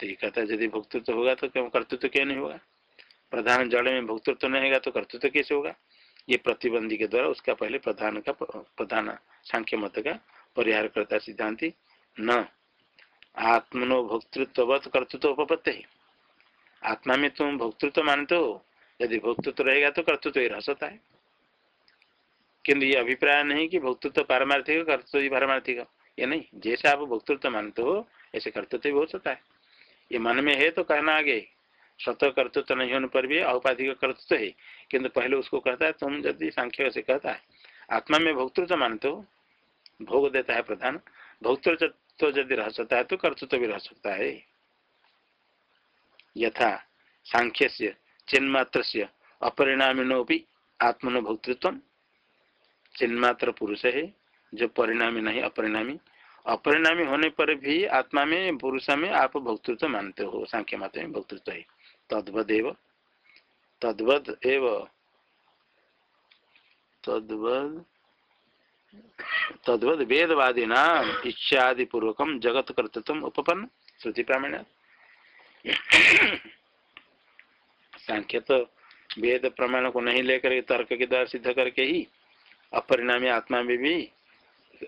S1: तो ये कहता है, यदि भोक्तृत्व होगा तो क्यों? कर्तृत्व क्यों नहीं होगा? प्रधान जड़ में भक्तृत्व नहीं होगा तो कर्तृत्व कैसे होगा? ये प्रतिबंधी के द्वारा उसका पहले प्रधान का, प्रधान सांख्य मत का परिहार करता सिद्धांति। न, आत्मनो भक्तृत्व कर्तृत्व उपपत्ति। है आत्मा में तुम भोक्तृत्व मानते हो, यदि भोक्तृत्व रहेगा तो कर्तृत्व ही रह सकता है। किन्तु ये अभिप्राय नहीं कि भोक्तृत्व पारमार्थिक कर्तृत्व ही पारमार्थिक ये नहीं, जैसे आप भोक्तृत्व मानते हो, ऐसे कर्तृत्व भी हो सकता है। ये मन में है तो कहना आगे। स्वतः कर्तृत्व नहीं होने पर भी औपाधिक कर्तृत्व है। किंतु पहले उसको कहता है, तुम यदि सांख्य से कहता है, आत्मा में भक्तृत्व मानते हो। भोग देता है प्रधान। भक्तृत्व तो यदि रह सकता है तो कर्तृत्व भी रह सकता है। यथा सांख्य से चिन्मात्र से अपरिणामिनो भी आत्मनो भक्तृत्व चिन्मात्र पुरुष है, जो परिणामी नहीं, अपरिणामी। अपरिणामी होने पर भी आत्मा में, पुरुष में आप भक्तृत्व मानते हो, सांख्य मात्र में भक्तृत्व है। तद्वद एव। तद्वद एव। तद्वद तद्वद वेदवादी नाम इच्छादि पूर्वकम जगत कर्तृत्व उपपन्न श्रुति प्रामीण सांख्य तो वेद प्रमाण को नहीं लेकर तर्क के द्वारा सिद्ध करके ही अपरिणामी आत्मा में भी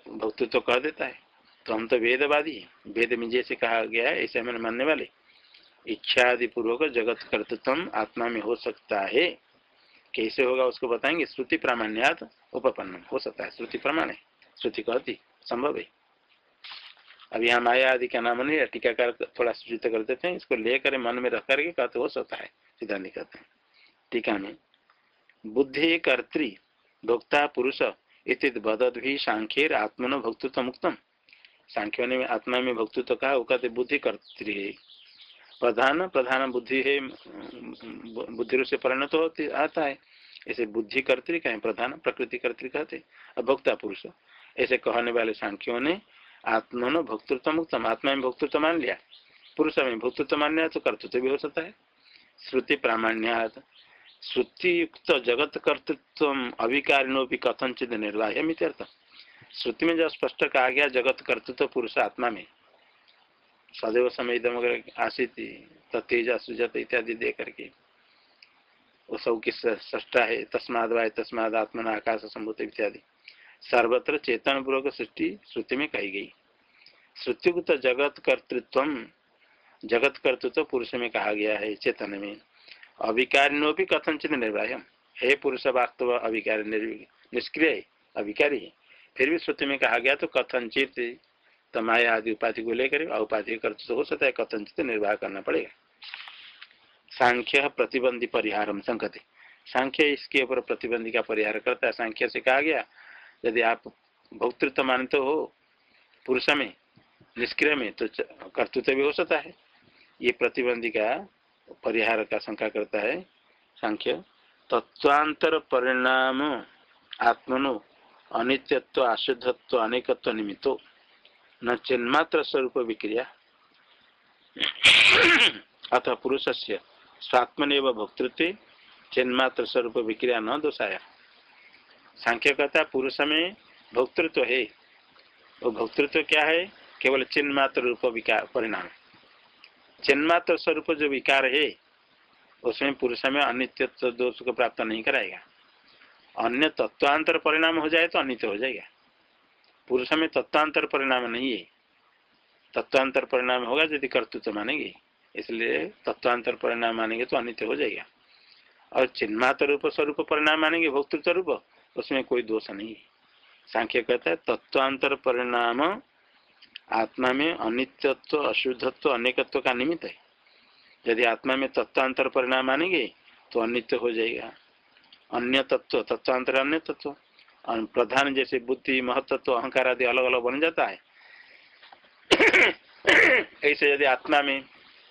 S1: भक्तृत्व तो कह देता है। तो हम तो वेदवादी। वेद में जैसे कहा गया है, ऐसे हमें मानने वाले। इच्छा आदि पूर्वक जगत कर्तृत्व आत्मा में हो सकता है। कैसे होगा उसको बताएँगे? श्रुति प्रामाण्यात उपपन्न हो सकता है। श्रुति प्रमाण है। श्रुति कहती संभव है। अभी हम माया आदि का नाम नहीं टीकाकार थोड़ा सूचित कर देते हैं। इसको लेकर मन में रख करके कहते हो सकता है। सिद्धांत कहते हैं। टीका में, बुद्धि कर्त्री, भोक्ता पुरुष इतित बदद भी सांख्य आत्मनो भक्तृत्व मुक्तम सांख्य ने आत्मा में भक्तृत्व कहा वो कहते बुद्धि कर्त्री है प्रधान प्रधान बुद्धि है बुद्धि से परिणत तो होती, आता है। ऐसे बुद्धि कर्तिक है प्रधान, प्रकृति कर्तिक कहते अभोक्ता पुरुष, ऐसे कहने वाले सांख्यों ने आत्मा भक्तृत्व मुक्तम, आत्मा में भक्तृत्व मान लिया। पुरुष में भक्तृत्व मान लिया तो कर्तृत्व भी हो सकता है। श्रुति प्रामाण्यात श्रुति युक्त जगत कर्तृत्व अभिकारिणों भी कथनचित निर्वाह्य श्रुति में जो स्पष्ट कहा गया, जगत कर्तृत्व तो पुरुष आत्मा में। सदैव समय आशित तेज सुजत इत्यादि दे करके। वो सब किस सष्टा है, तस्माद वाय तस्माद आत्मना आकाश संभूत इत्यादि। सर्वत्र चेतन पूर्वक सृष्टि श्रुति में कही गई। श्रुतिगुत जगत कर्तृत्व जगत कर्तृत्व पुरुष में कहा गया है, चेतन में। अभिकारिणो भी कथनचित निर्वाह्य हे पुरुष वास्तव अभिकारी निष्क्रिय अभिकारी है। फिर भी श्रुति में कहा गया तो कथनचित तमाया आदि उपाधि को लेकर उपाधि कर्तृत्व हो सकता है, कथनचित निर्वाह करना पड़ेगा। सांख्य प्रतिबंधी परिहार संकते सांख्य इसके ऊपर प्रतिबंधी का परिहार करता है। सांख्य से कहा गया, यदि आप भोक्तृत्व मानते हो, पुरुष में, निष्क्रिय में तो कर्तृत्व भी हो सकता है। ये प्रतिबंधी का परिहार का शंका करता है, सांख्य। तत्वांतर परिणाम आत्मनो अनित्यत्व, अशुद्धत्व, अनेकत्व निमित्तो। न चिन्मात्र स्वरूप विक्रिया। अतः पुरुष से स्वात्मन भोक्तृत्व चिन्मात्र स्वरूप विक्रिया न दोषाया। सांख्य कहता पुरुष में भोक्तृत्व है। वो भोक्तृत्व क्या है? केवल चिन्ह मात्र रूप विकार, परिणाम। चिन्मात्र स्वरूप जो विकार है, उसमें पुरुष में अनित्यत्व दोष को प्राप्त नहीं कराएगा। अन्य तत्वांतर परिणाम हो जाए तो अनित्य हो जाएगा। पुरुष में तत्वांतर परिणाम नहीं है। तत्वांतर परिणाम होगा यदि कर्तृत्व मानेंगे, इसलिए तत्वांतर परिणाम मानेंगे तो अनित्य हो जाएगा। और चिन्मात्र रूप स्वरूप परिणाम मानेंगे, भोक्तृत्व रूप, उसमें कोई दोष नहीं है। सांख्य कहता है, तत्वांतर परिणाम आत्मा में अनित्यत्व, अशुद्धत्व, अनेकत्व का निमित्त है। यदि आत्मा में तत्वांतर परिणाम मानेंगे तो अनित्य हो जाएगा। अन्य तत्व तत्वांतर अन्य तत्व प्रधान जैसे बुद्धि महत्व अहंकार आदि अलग अलग बन जाता है। ऐसे यदि आत्मा में,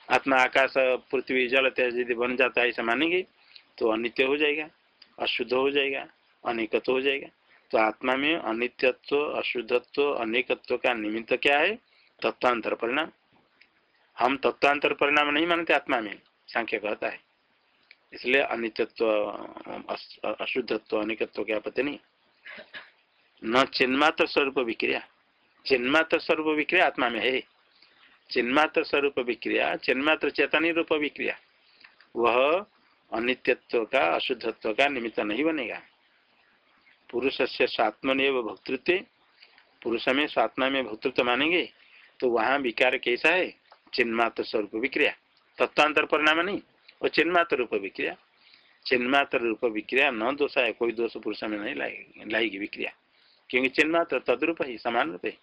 S1: आत्मा, आकाश, पृथ्वी, जल, तेज यदि बन जाता है, ऐसा मानेंगे तो अनित्य हो जाएगा, अशुद्ध हो जाएगा, अनेकत्व हो जाएगा। तो आत्मा में अनित्यत्व, अशुद्धत्व, अनेकत्व का निमित्त क्या है? तत्वांतर परिणाम। हम तत्वांतर परिणाम नहीं मानते आत्मा में, सांख्य कहता है। इसलिए अनित्यत्व अशुद्धत्व अनेकत्व क्या पता नहीं? न चिन्मात्र स्वरूप विक्रिया। चिन्मात्र स्वरूप विक्रिया आत्मा में है। चिन्मात्र स्वरूप विक्रिया, चिन्मात्र चेतनी रूप विक्रिया। वह अनित्यत्व का, अशुद्धत्व का निमित्त नहीं बनेगा। पुरुष से स्वात्मन एवं भक्तृत्व, पुरुष में स्वात्मा में भक्तृत्व मानेंगे तो वहाँ विकार कैसा है? चिन्मात्र स्वरूप विक्रिया। तत्वांतर परिणाम नहीं। वो चिन्मात्र रूप विक्रिया। चिन्मात्र रूप विक्रिया, न दोष है कोई दोष पुरुष में नहीं लाएगी लाएगी विक्रिया। क्योंकि चिन्मात्र तद्रूप ही समान रूप है।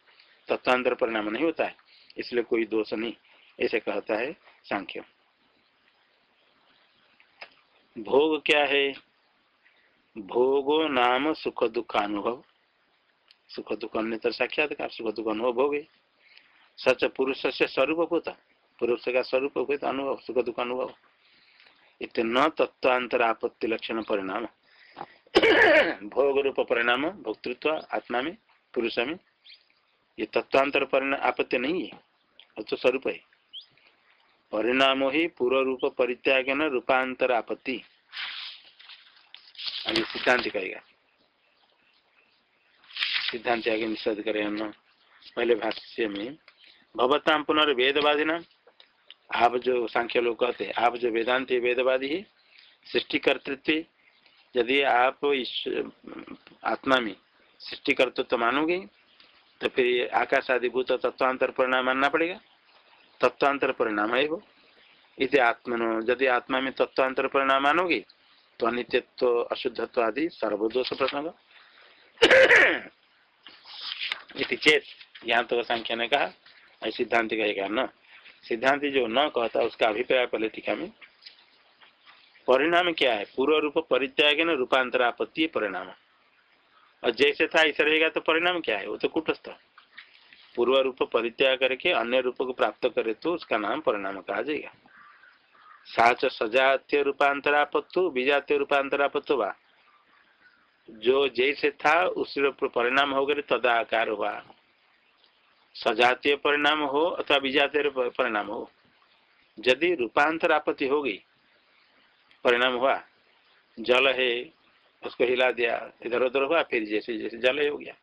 S1: तत्वांतर परिणाम नहीं होता है। इसलिए कोई दोष नहीं, ऐसे कहता है सांख्य। भोग क्या है? भोगो नाम सुख दुख अनुभव। सुख दुख अन्य साक्षात्कार, सुख दुख अनुभव भोगे। सच पुरुष से स्वरूप होता। पुरुष का स्वरूप होता अनुभव, सुख दुख अनुभव। इतना तत्वांतर आपत्ति लक्षण परिणाम। भोग रूप परिणाम, भोक्तृत्व आत्मा में पुरुष में ये तत्वांतर परिणाम आपत्ति नहीं है तो स्वरूप है। परिणाम ही पूर्व रूप परित्याग न रूपांतर आपत्ति अभी सिद्धांत कहेगा सिद्धांत आगे निषेध करें हम। पहले भाष्य में भवताम पुनर्वेदवादी नाम आप जो सांख्य लोग कहते हैं आप जो वेदांत वेदवादी है सृष्टि कर्तृत्व यदि आप इस, आत्मा में सृष्टि कर्तृत्व तो मानोगे तो फिर आकाश आदि भूत तत्वांतर परिणाम मानना पड़ेगा। तत्वांतर परिणाम है वो। इसे आत्मनो, यदि आत्मा में तत्वांतर परिणाम मानोगे तो अनित्यत्व, अशुद्धत्व आदि सर्वदोष प्रसंग। चेत यहाँ तो संख्या ने कहा सिद्धांत कहेगा न सिद्धांत जो न कहता उसका अभिप्राय पहले टीका में, परिणाम क्या है? पूर्व रूप परित्याग न रूपांतर आपत्ति परिणाम। और जैसे था, ऐसा रहेगा तो परिणाम क्या है? वो तो कुटस्थ। पूर्व रूप परित्याग करके अन्य रूप को प्राप्त करे तो उसका नाम परिणाम कहा जाएगा। साच सजातीय रूपांतरापत्तु विजातीय रूपांतरापत्तु वा। जो जैसे था, उस रूप परिणाम हो गए, तदाकार हुआ। सजातीय परिणाम हो अथवा विजातीय परिणाम हो। यदि रूपांतर आपत्ति होगी, परिणाम हुआ, जल है, उसको हिला दिया, इधर उधर हुआ, फिर जैसे जैसे जल हो गया।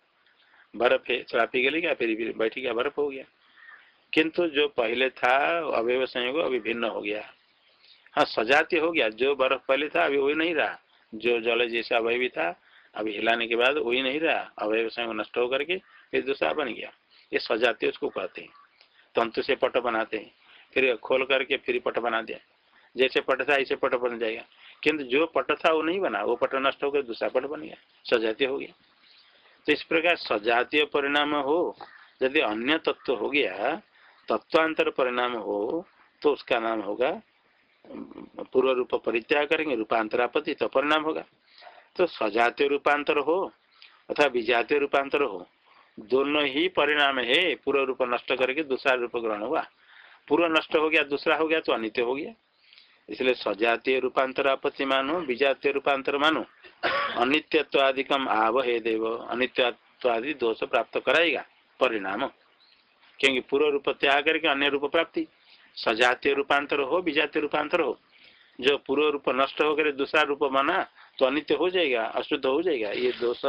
S1: बर्फ़ है थोड़ा पिघल गया, फिर फिर बैठ गया, बर्फ़ हो गया। किंतु जो पहले था, अवयव संयोग अभी भिन्न हो गया। हाँ सजातीय हो गया, जो बर्फ़ पहले था, अभी वही नहीं रहा। जो जल जैसा अवयवी था, अभी हिलाने के बाद वही नहीं रहा। अवयव संयोग नष्ट होकर के फिर दूसरा बन गया। ये सजाते, उसको कहते हैं। तंतु से पट बनाते हैं। फिर खोल करके फिर पट बना दिया। जैसे पट था, ऐसे पट बन जाएगा। किंतु जो पट था, वो नहीं बना। वो पट नष्ट होकर दूसरा पट बन गया। सजातीय हो गया। तो इस प्रकार सजातीय परिणाम हो, यदि अन्य तत्व हो गया, तत्वांतर परिणाम हो तो उसका नाम होगा पूर्व रूप परित्याग करेंगे रूपांतरापति तो परिणाम होगा। तो सजातीय रूपांतर हो, अथवा विजातीय रूपांतर हो दोनों ही परिणाम है। पूर्व रूप नष्ट करके दूसरा रूप ग्रहण हुआ। पूर्व नष्ट हो गया, दूसरा हो गया तो अनित्य हो गया। इसलिए सजातीय रूपांतर आपत्ति मानो विजातीय रूपांतर मानो। अनित्यत्व आदि कम आव हे देव, अनित्यत्व आदि दोष प्राप्त कराएगा, परिणाम। क्योंकि पूर्व रूप त्याग करके अन्य रूप प्राप्ति। सजातीय रूपांतर हो विजातीय रूपांतर हो। जो पूर्व रूप नष्ट होकर दूसरा रूप बना तो अनित्य हो जाएगा, अशुद्ध हो जाएगा। ये दोष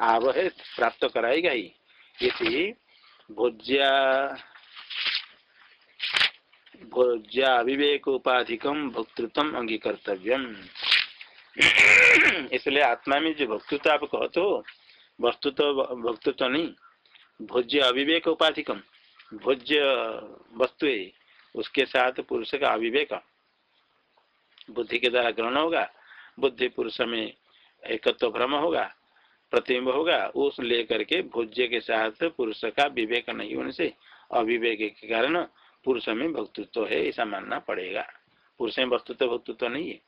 S1: आव है प्राप्त कराएगा ही। ये भोज्या भोज्या अविवेक उपाधिकम भोक्तृत्व अंगीकर्तव्यम। इसलिए आत्मा में जो भक्तृत्व आप कहते हो वस्तु तो भक्तृत्व नहीं, भोज्य अविवेक उपाधिकम भोज्य वस्तु उसके साथ पुरुष का अविवेक। बुद्धि के द्वारा ग्रहण होगा, बुद्धि पुरुष में एकत्व तो भ्रम होगा प्रतिम्ब होगा, उस लेकर के भोज्य के साथ पुरुष का विवेक नहीं होने से अविवेक के कारण पुरुष में भक्तृत्व है, ऐसा मानना पड़ेगा। पुरुष में वस्तुत्व भक्तृत्व नहीं है।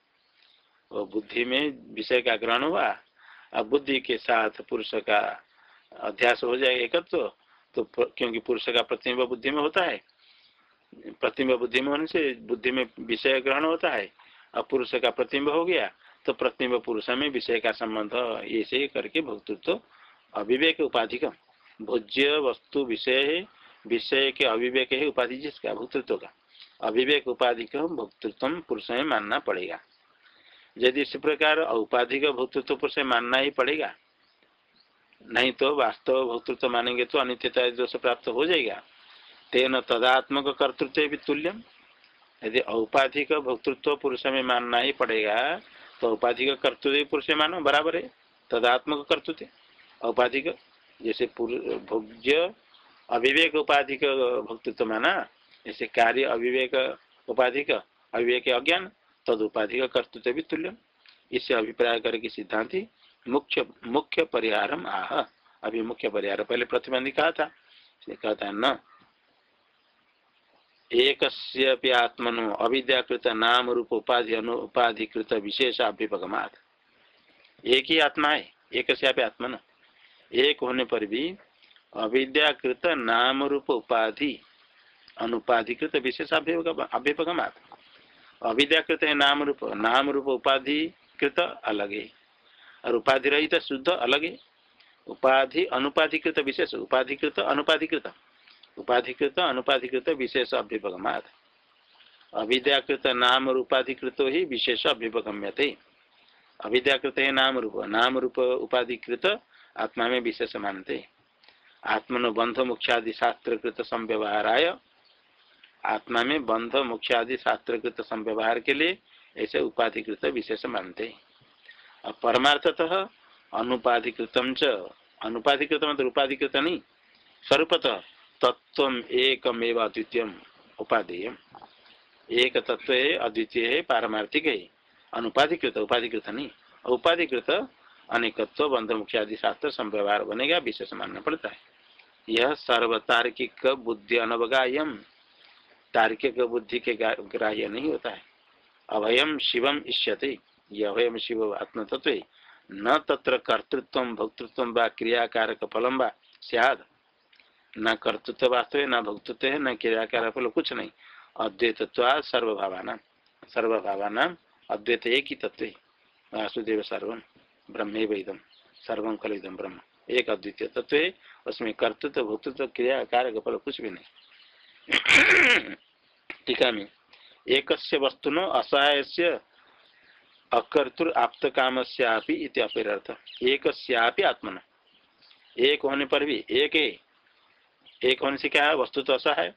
S1: वो बुद्धि में विषय का ग्रहण हुआ, अब बुद्धि के साथ पुरुष का अध्यास हो जाएगा एकत्व तो तो क्योंकि पुरुष का प्रतिम्ब बुद्धि में होता है। प्रतिम्ब बुद्धि में होने से बुद्धि में विषय ग्रहण होता है, अब पुरुष का प्रतिम्ब हो गया तो प्रतिम्ब पुरुष में विषय का संबंध ऐसे करके भक्तृत्व अविवेक उपाधि का भोज्य वस्तु विषय है, विषय के अविवेक है उपाधि जिसका, भक्तृत्व का। अविवेक उपाधि का भक्तृत्व पुरुष में मानना पड़ेगा। यदि इस प्रकार औपाधिक भक्तृत्व पुरुष मानना ही पड़ेगा, नहीं तो वास्तव भोक्तृत्व मानेंगे तो अनित्यता दोष प्राप्त हो जाएगा। तेन तदात्मक कर्तृत्व भी तुल्यम यदि औपाधिक भोक्तृत्व पुरुष में मानना ही पड़ेगा तो औपाधिक कर्तृत्व पुरुष मानो? बराबर है। तदात्मक कर्तृत्व। औपाधिक, जैसे भोग्य अविवेक उपाधिक भक्तृत्व, माना? जैसे कार्य अविवेक उपाधिक, अविवेक अज्ञान तद उपाधिक कर्तृत्व भी तुल्य। इससे अभिप्राय करके सिद्धांति, मुख्य मुख्य परिहारम आह। अभी मुख्य परिहार पहले प्रतिबंधी कहा था। कहता है न एक आत्मनो अविद्याकृत नाम रूप उपाधि अनुपाधिकृत विशेष अभ्युपगमात एक ही आत्मा है एक आत्मन एक होने पर भी अविद्याकृत नाम रूप उपाधि अनुपाधिकृत विशेष अभ्युपगमात। अविद्याकृत है नाम रूप नाम रूप उपाधि कृत अलग। है और उपाधि रहित शुद्ध अलग। है उपाधि अनुपाधिकृत विशेष, उपाधिकृत अनुपाधिकृत। उपाधिकृत, अनुपाधिकृत, विशेष अभ्युपगमात अविद्याकृत नाम रूपाधिकृत ही विशेष अभ्युपगम्य थे अविद्याकृत है नाम रूप नाम रूप उपाधिकृत आत्मा में विशेष मानते। आत्मनो बंध मुख्यादि शास्त्रकृत संव्यवहाराय, आत्मा में बंध मुख्यादि शास्त्रकृत संव्यवहार के लिए ऐसे उपाधिकृत विशेष मानते। और परमार्थतः अनुपाधिकृतम च अनुपाधिकृत मतलब उपाधिकृत नहीं, स्वरूपतः तत्व एकमेव अद्वितीय उपाधेय एक तत्व अद्वितीय है पारमार्थिक है अनुपाधिकृत, उपाधिकृत नहीं उपाधिकृत अनेकत्व बंध मुख्य आदि शास्त्र संव्यवहार बनेगा विशेष मानना पड़ता है। यह सर्वतार्किक बुद्धि अनवगायम तार्किक बुद्धि के ग्राह्य नहीं होता है। अभयम शिवम इष्यते। यह अभयम शिव आत्म तत्व न तत्र कर्तृत्व, भोक्तृत्व व क्रियाकारक फलम व सियाद। न कर्तृत्व वास्तव है, न भोक्तृत्व है, न क्रियाकार फल, कुछ नहीं। अद्वैतत्व सर्वभावान। सर्वभावान अद्वैत एक ही तत्व वासुदेव सर्वम ब्रह्म वेदम सर्वम कलिदम ब्रह्म। एक अद्वितीय तत्व है, उसमें कर्तृत्व, भोक्तृत्व क्रिया कारक फल, कुछ भी नहीं। टीका में एक वस्तु न असहाय से अकर्तुर आप्त काम से अपरर्थ एक आत्मन। एक होने पर भी, एक है। एक होने से क्या है? वस्तु तो असहाय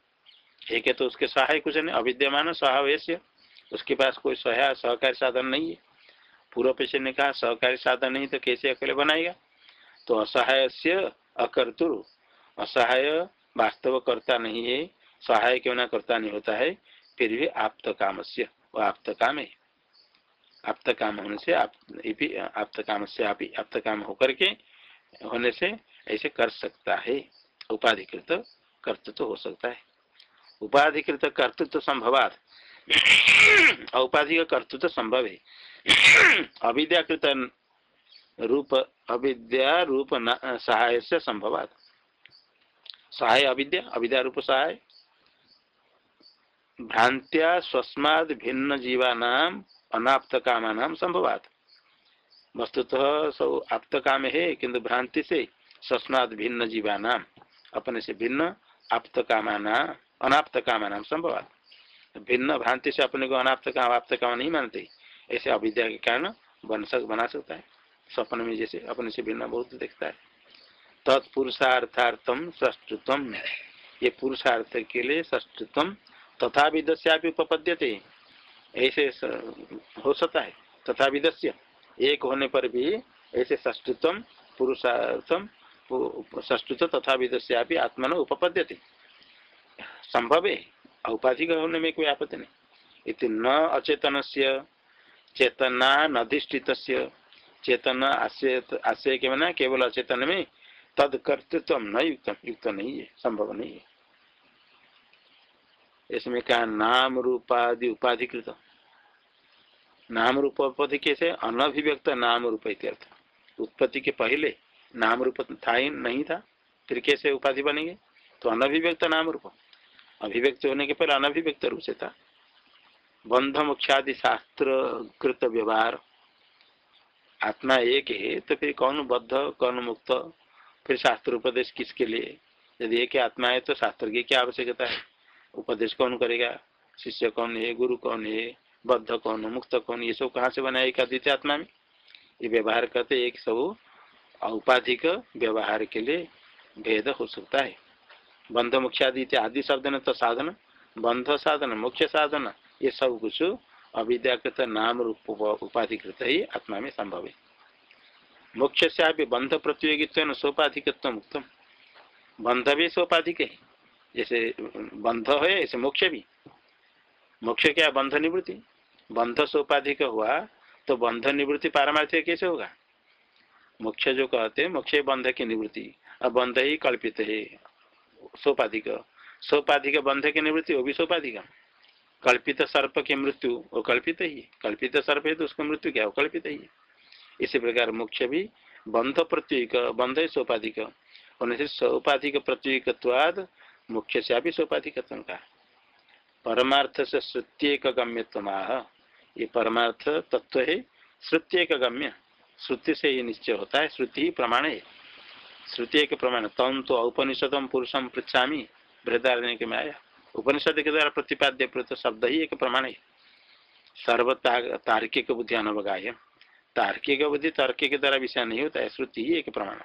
S1: एक है तो उसके सहाय कुछ नहीं। अविद्यमान, सहावैश्य। उसके पास कोई सहाय, सहकारी साधन नहीं है। पूर्व पेश ने कहा, सहकारी साधन नहीं तो कैसे अकेले बनाएगा? तो असहाय से अकर्तुर। असहाय वास्तव करता नहीं है। सहाय क्यों ना करता नहीं होता है? फिर भी आप्त काम से वो आप्त काम है। आप्त काम होने से आप आप्त काम से आप काम होकर के होने से ऐसे कर सकता है। उपाधिकृत कर्तृत्व हो सकता है। उपाधिकृत कर्तृत्व संभवात। औपाधिक कर्तृत्व संभव है। अविद्याकृत रूप, अविद्या रूप सहाय से संभवात। सहाय अविद्या अविद्या रूप सहाय। भ्रांत्या स्वस्माद भिन्न जीवा नाम अनाप्त कामा नाम संभवात। वस्तुतः सब आप्त काम है किंतु भ्रांति से स्वस्माद भिन्न जीवा नाम अपने से भिन्न आप्त कामाना, अनाप्त कामा नाम संभवात भिन्न भ्रांति से अपने को अनाप्त काम, आप्त काम नहीं मानते। ऐसे अविद्या के कारण बन सक, बना सकता है। स्वप्न में जैसे अपने से भिन्न बहुत देखता है। तत्पुरुषार्थार्थम सष्टुतम ये पुरुषार्थ के लिए सष्टुतम तथा विदस्या उपपद्यते। ऐसे हो सकता है। तथा विदस्य एक होने पर भी ऐसे सष्टुतम पुरुषार्थम सष्टुत तथा विदस्या आत्मा उपपद्यते। संभव है औपाधिक होने में कोई आपत्ति नहीं। न अचेतन से चेतना नधिष्ठित चेतन आशय आशय के मना केवल अचेतन में तद कर्तृत्व न युक्त युक्त नहीं है, संभव नहीं है। इसमें क्या नाम रूपादि उपाधिकृत। नाम रूप उपाधि कैसे? अनभिव्यक्त नाम रूप इत्यर्थ। उत्पत्ति के पहले नाम रूप था ही नहीं था, फिर कैसे उपाधि बनेंगे? तो अनभिव्यक्त नाम रूप अभिव्यक्त होने के पहले अनभिव्यक्त रूप से था। बंध मुख्यादि शास्त्र कृत व्यवहार। आत्मा एक है तो फिर कौन बद्ध, कौन मुक्त? फिर शास्त्र उपदेश किसके लिए? यदि एक आत्मा है तो शास्त्र की क्या आवश्यकता है? उपदेश कौन करेगा? शिष्य कौन है, गुरु कौन है, बद्ध कौन, मुक्त कौन? ये सब कहाँ से बनाया एक आदित्य आत्मा में? ये व्यवहार करते एक सब औपाधिक व्यवहार के लिए भेद हो सकता है। बंध मुख्यादि आदि शब्द न तो साधन, बंध साधन मुख्य साधन, ये सब कुछ अविद्याकृत नाम रूप उपाधिकृत ही आत्मा में संभव है। मुख्य से आप बंध प्रतियोगित्व सोपाधिकत्व मुक्तम। बंध भी सोपाधिक है, जैसे बंध है, ऐसे मोक्ष भी। मोक्ष क्या बंध निवृत्ति? बंध सोपाधिक हुआ तो बंध निवृत्ति पारमार्थिक कैसे होगा? मोक्ष जो कहते हैं, मोक्ष बंध की निवृत्ति। अब बंध ही कल्पित है। सोपाधिक। सोपाधिक बंध की निवृत्ति वो भी सोपाधिक। कल्पित सर्प की मृत्यु, वो कल्पित ही। कल्पित सर्प है तो उसकी मृत्यु क्या? वो कल्पित ही। इसी प्रकार मुख्य भी बंध प्रत्युक, बंध सोपाधिक। होने से सोपाधिक प्रत्युकवाद मुख्य से अभी सोपाधिक परमार्थ से श्रुत्येक गम्यत्व ये परमार्थ तत्व है, श्रुत्येक गम्य। श्रुति से ये निश्चय होता है, श्रुति ही प्रमाण है। श्रुति एक प्रमाण, तम तो औपनिषदम पुरुषम पृछा बृहदारण्य के में आया। उपनिषद के द्वारा प्रतिपाद्य प्रत शब्द ही एक प्रमाण है। सर्व तार्किक बुद्धि अनवगाय तार्किक बुद्धि तर्क के द्वारा विषय नहीं होता है, श्रुति ही एक प्रमाण।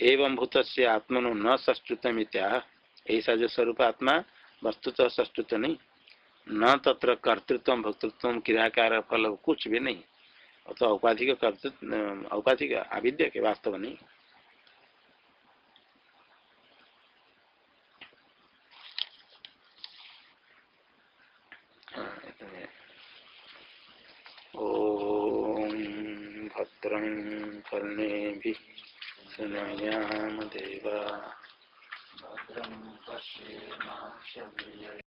S1: एवं भूत से आत्मनो न सष्टुतम इत्या। ऐसा जो स्वरूप आत्मा, वस्तुतः सष्टुत नहीं। न तत्र कर्तृत्व, भक्तृत्व, क्रियाकार, फल, कुछ भी नहीं। तो औपाधिक कर्तृत्व औपाधिक अविद्या के वास्तव नहीं ओम भद्रं कर्णे सुनयाम देवा
S2: भद्रं पश्येमाक्षभिर्यजत्राः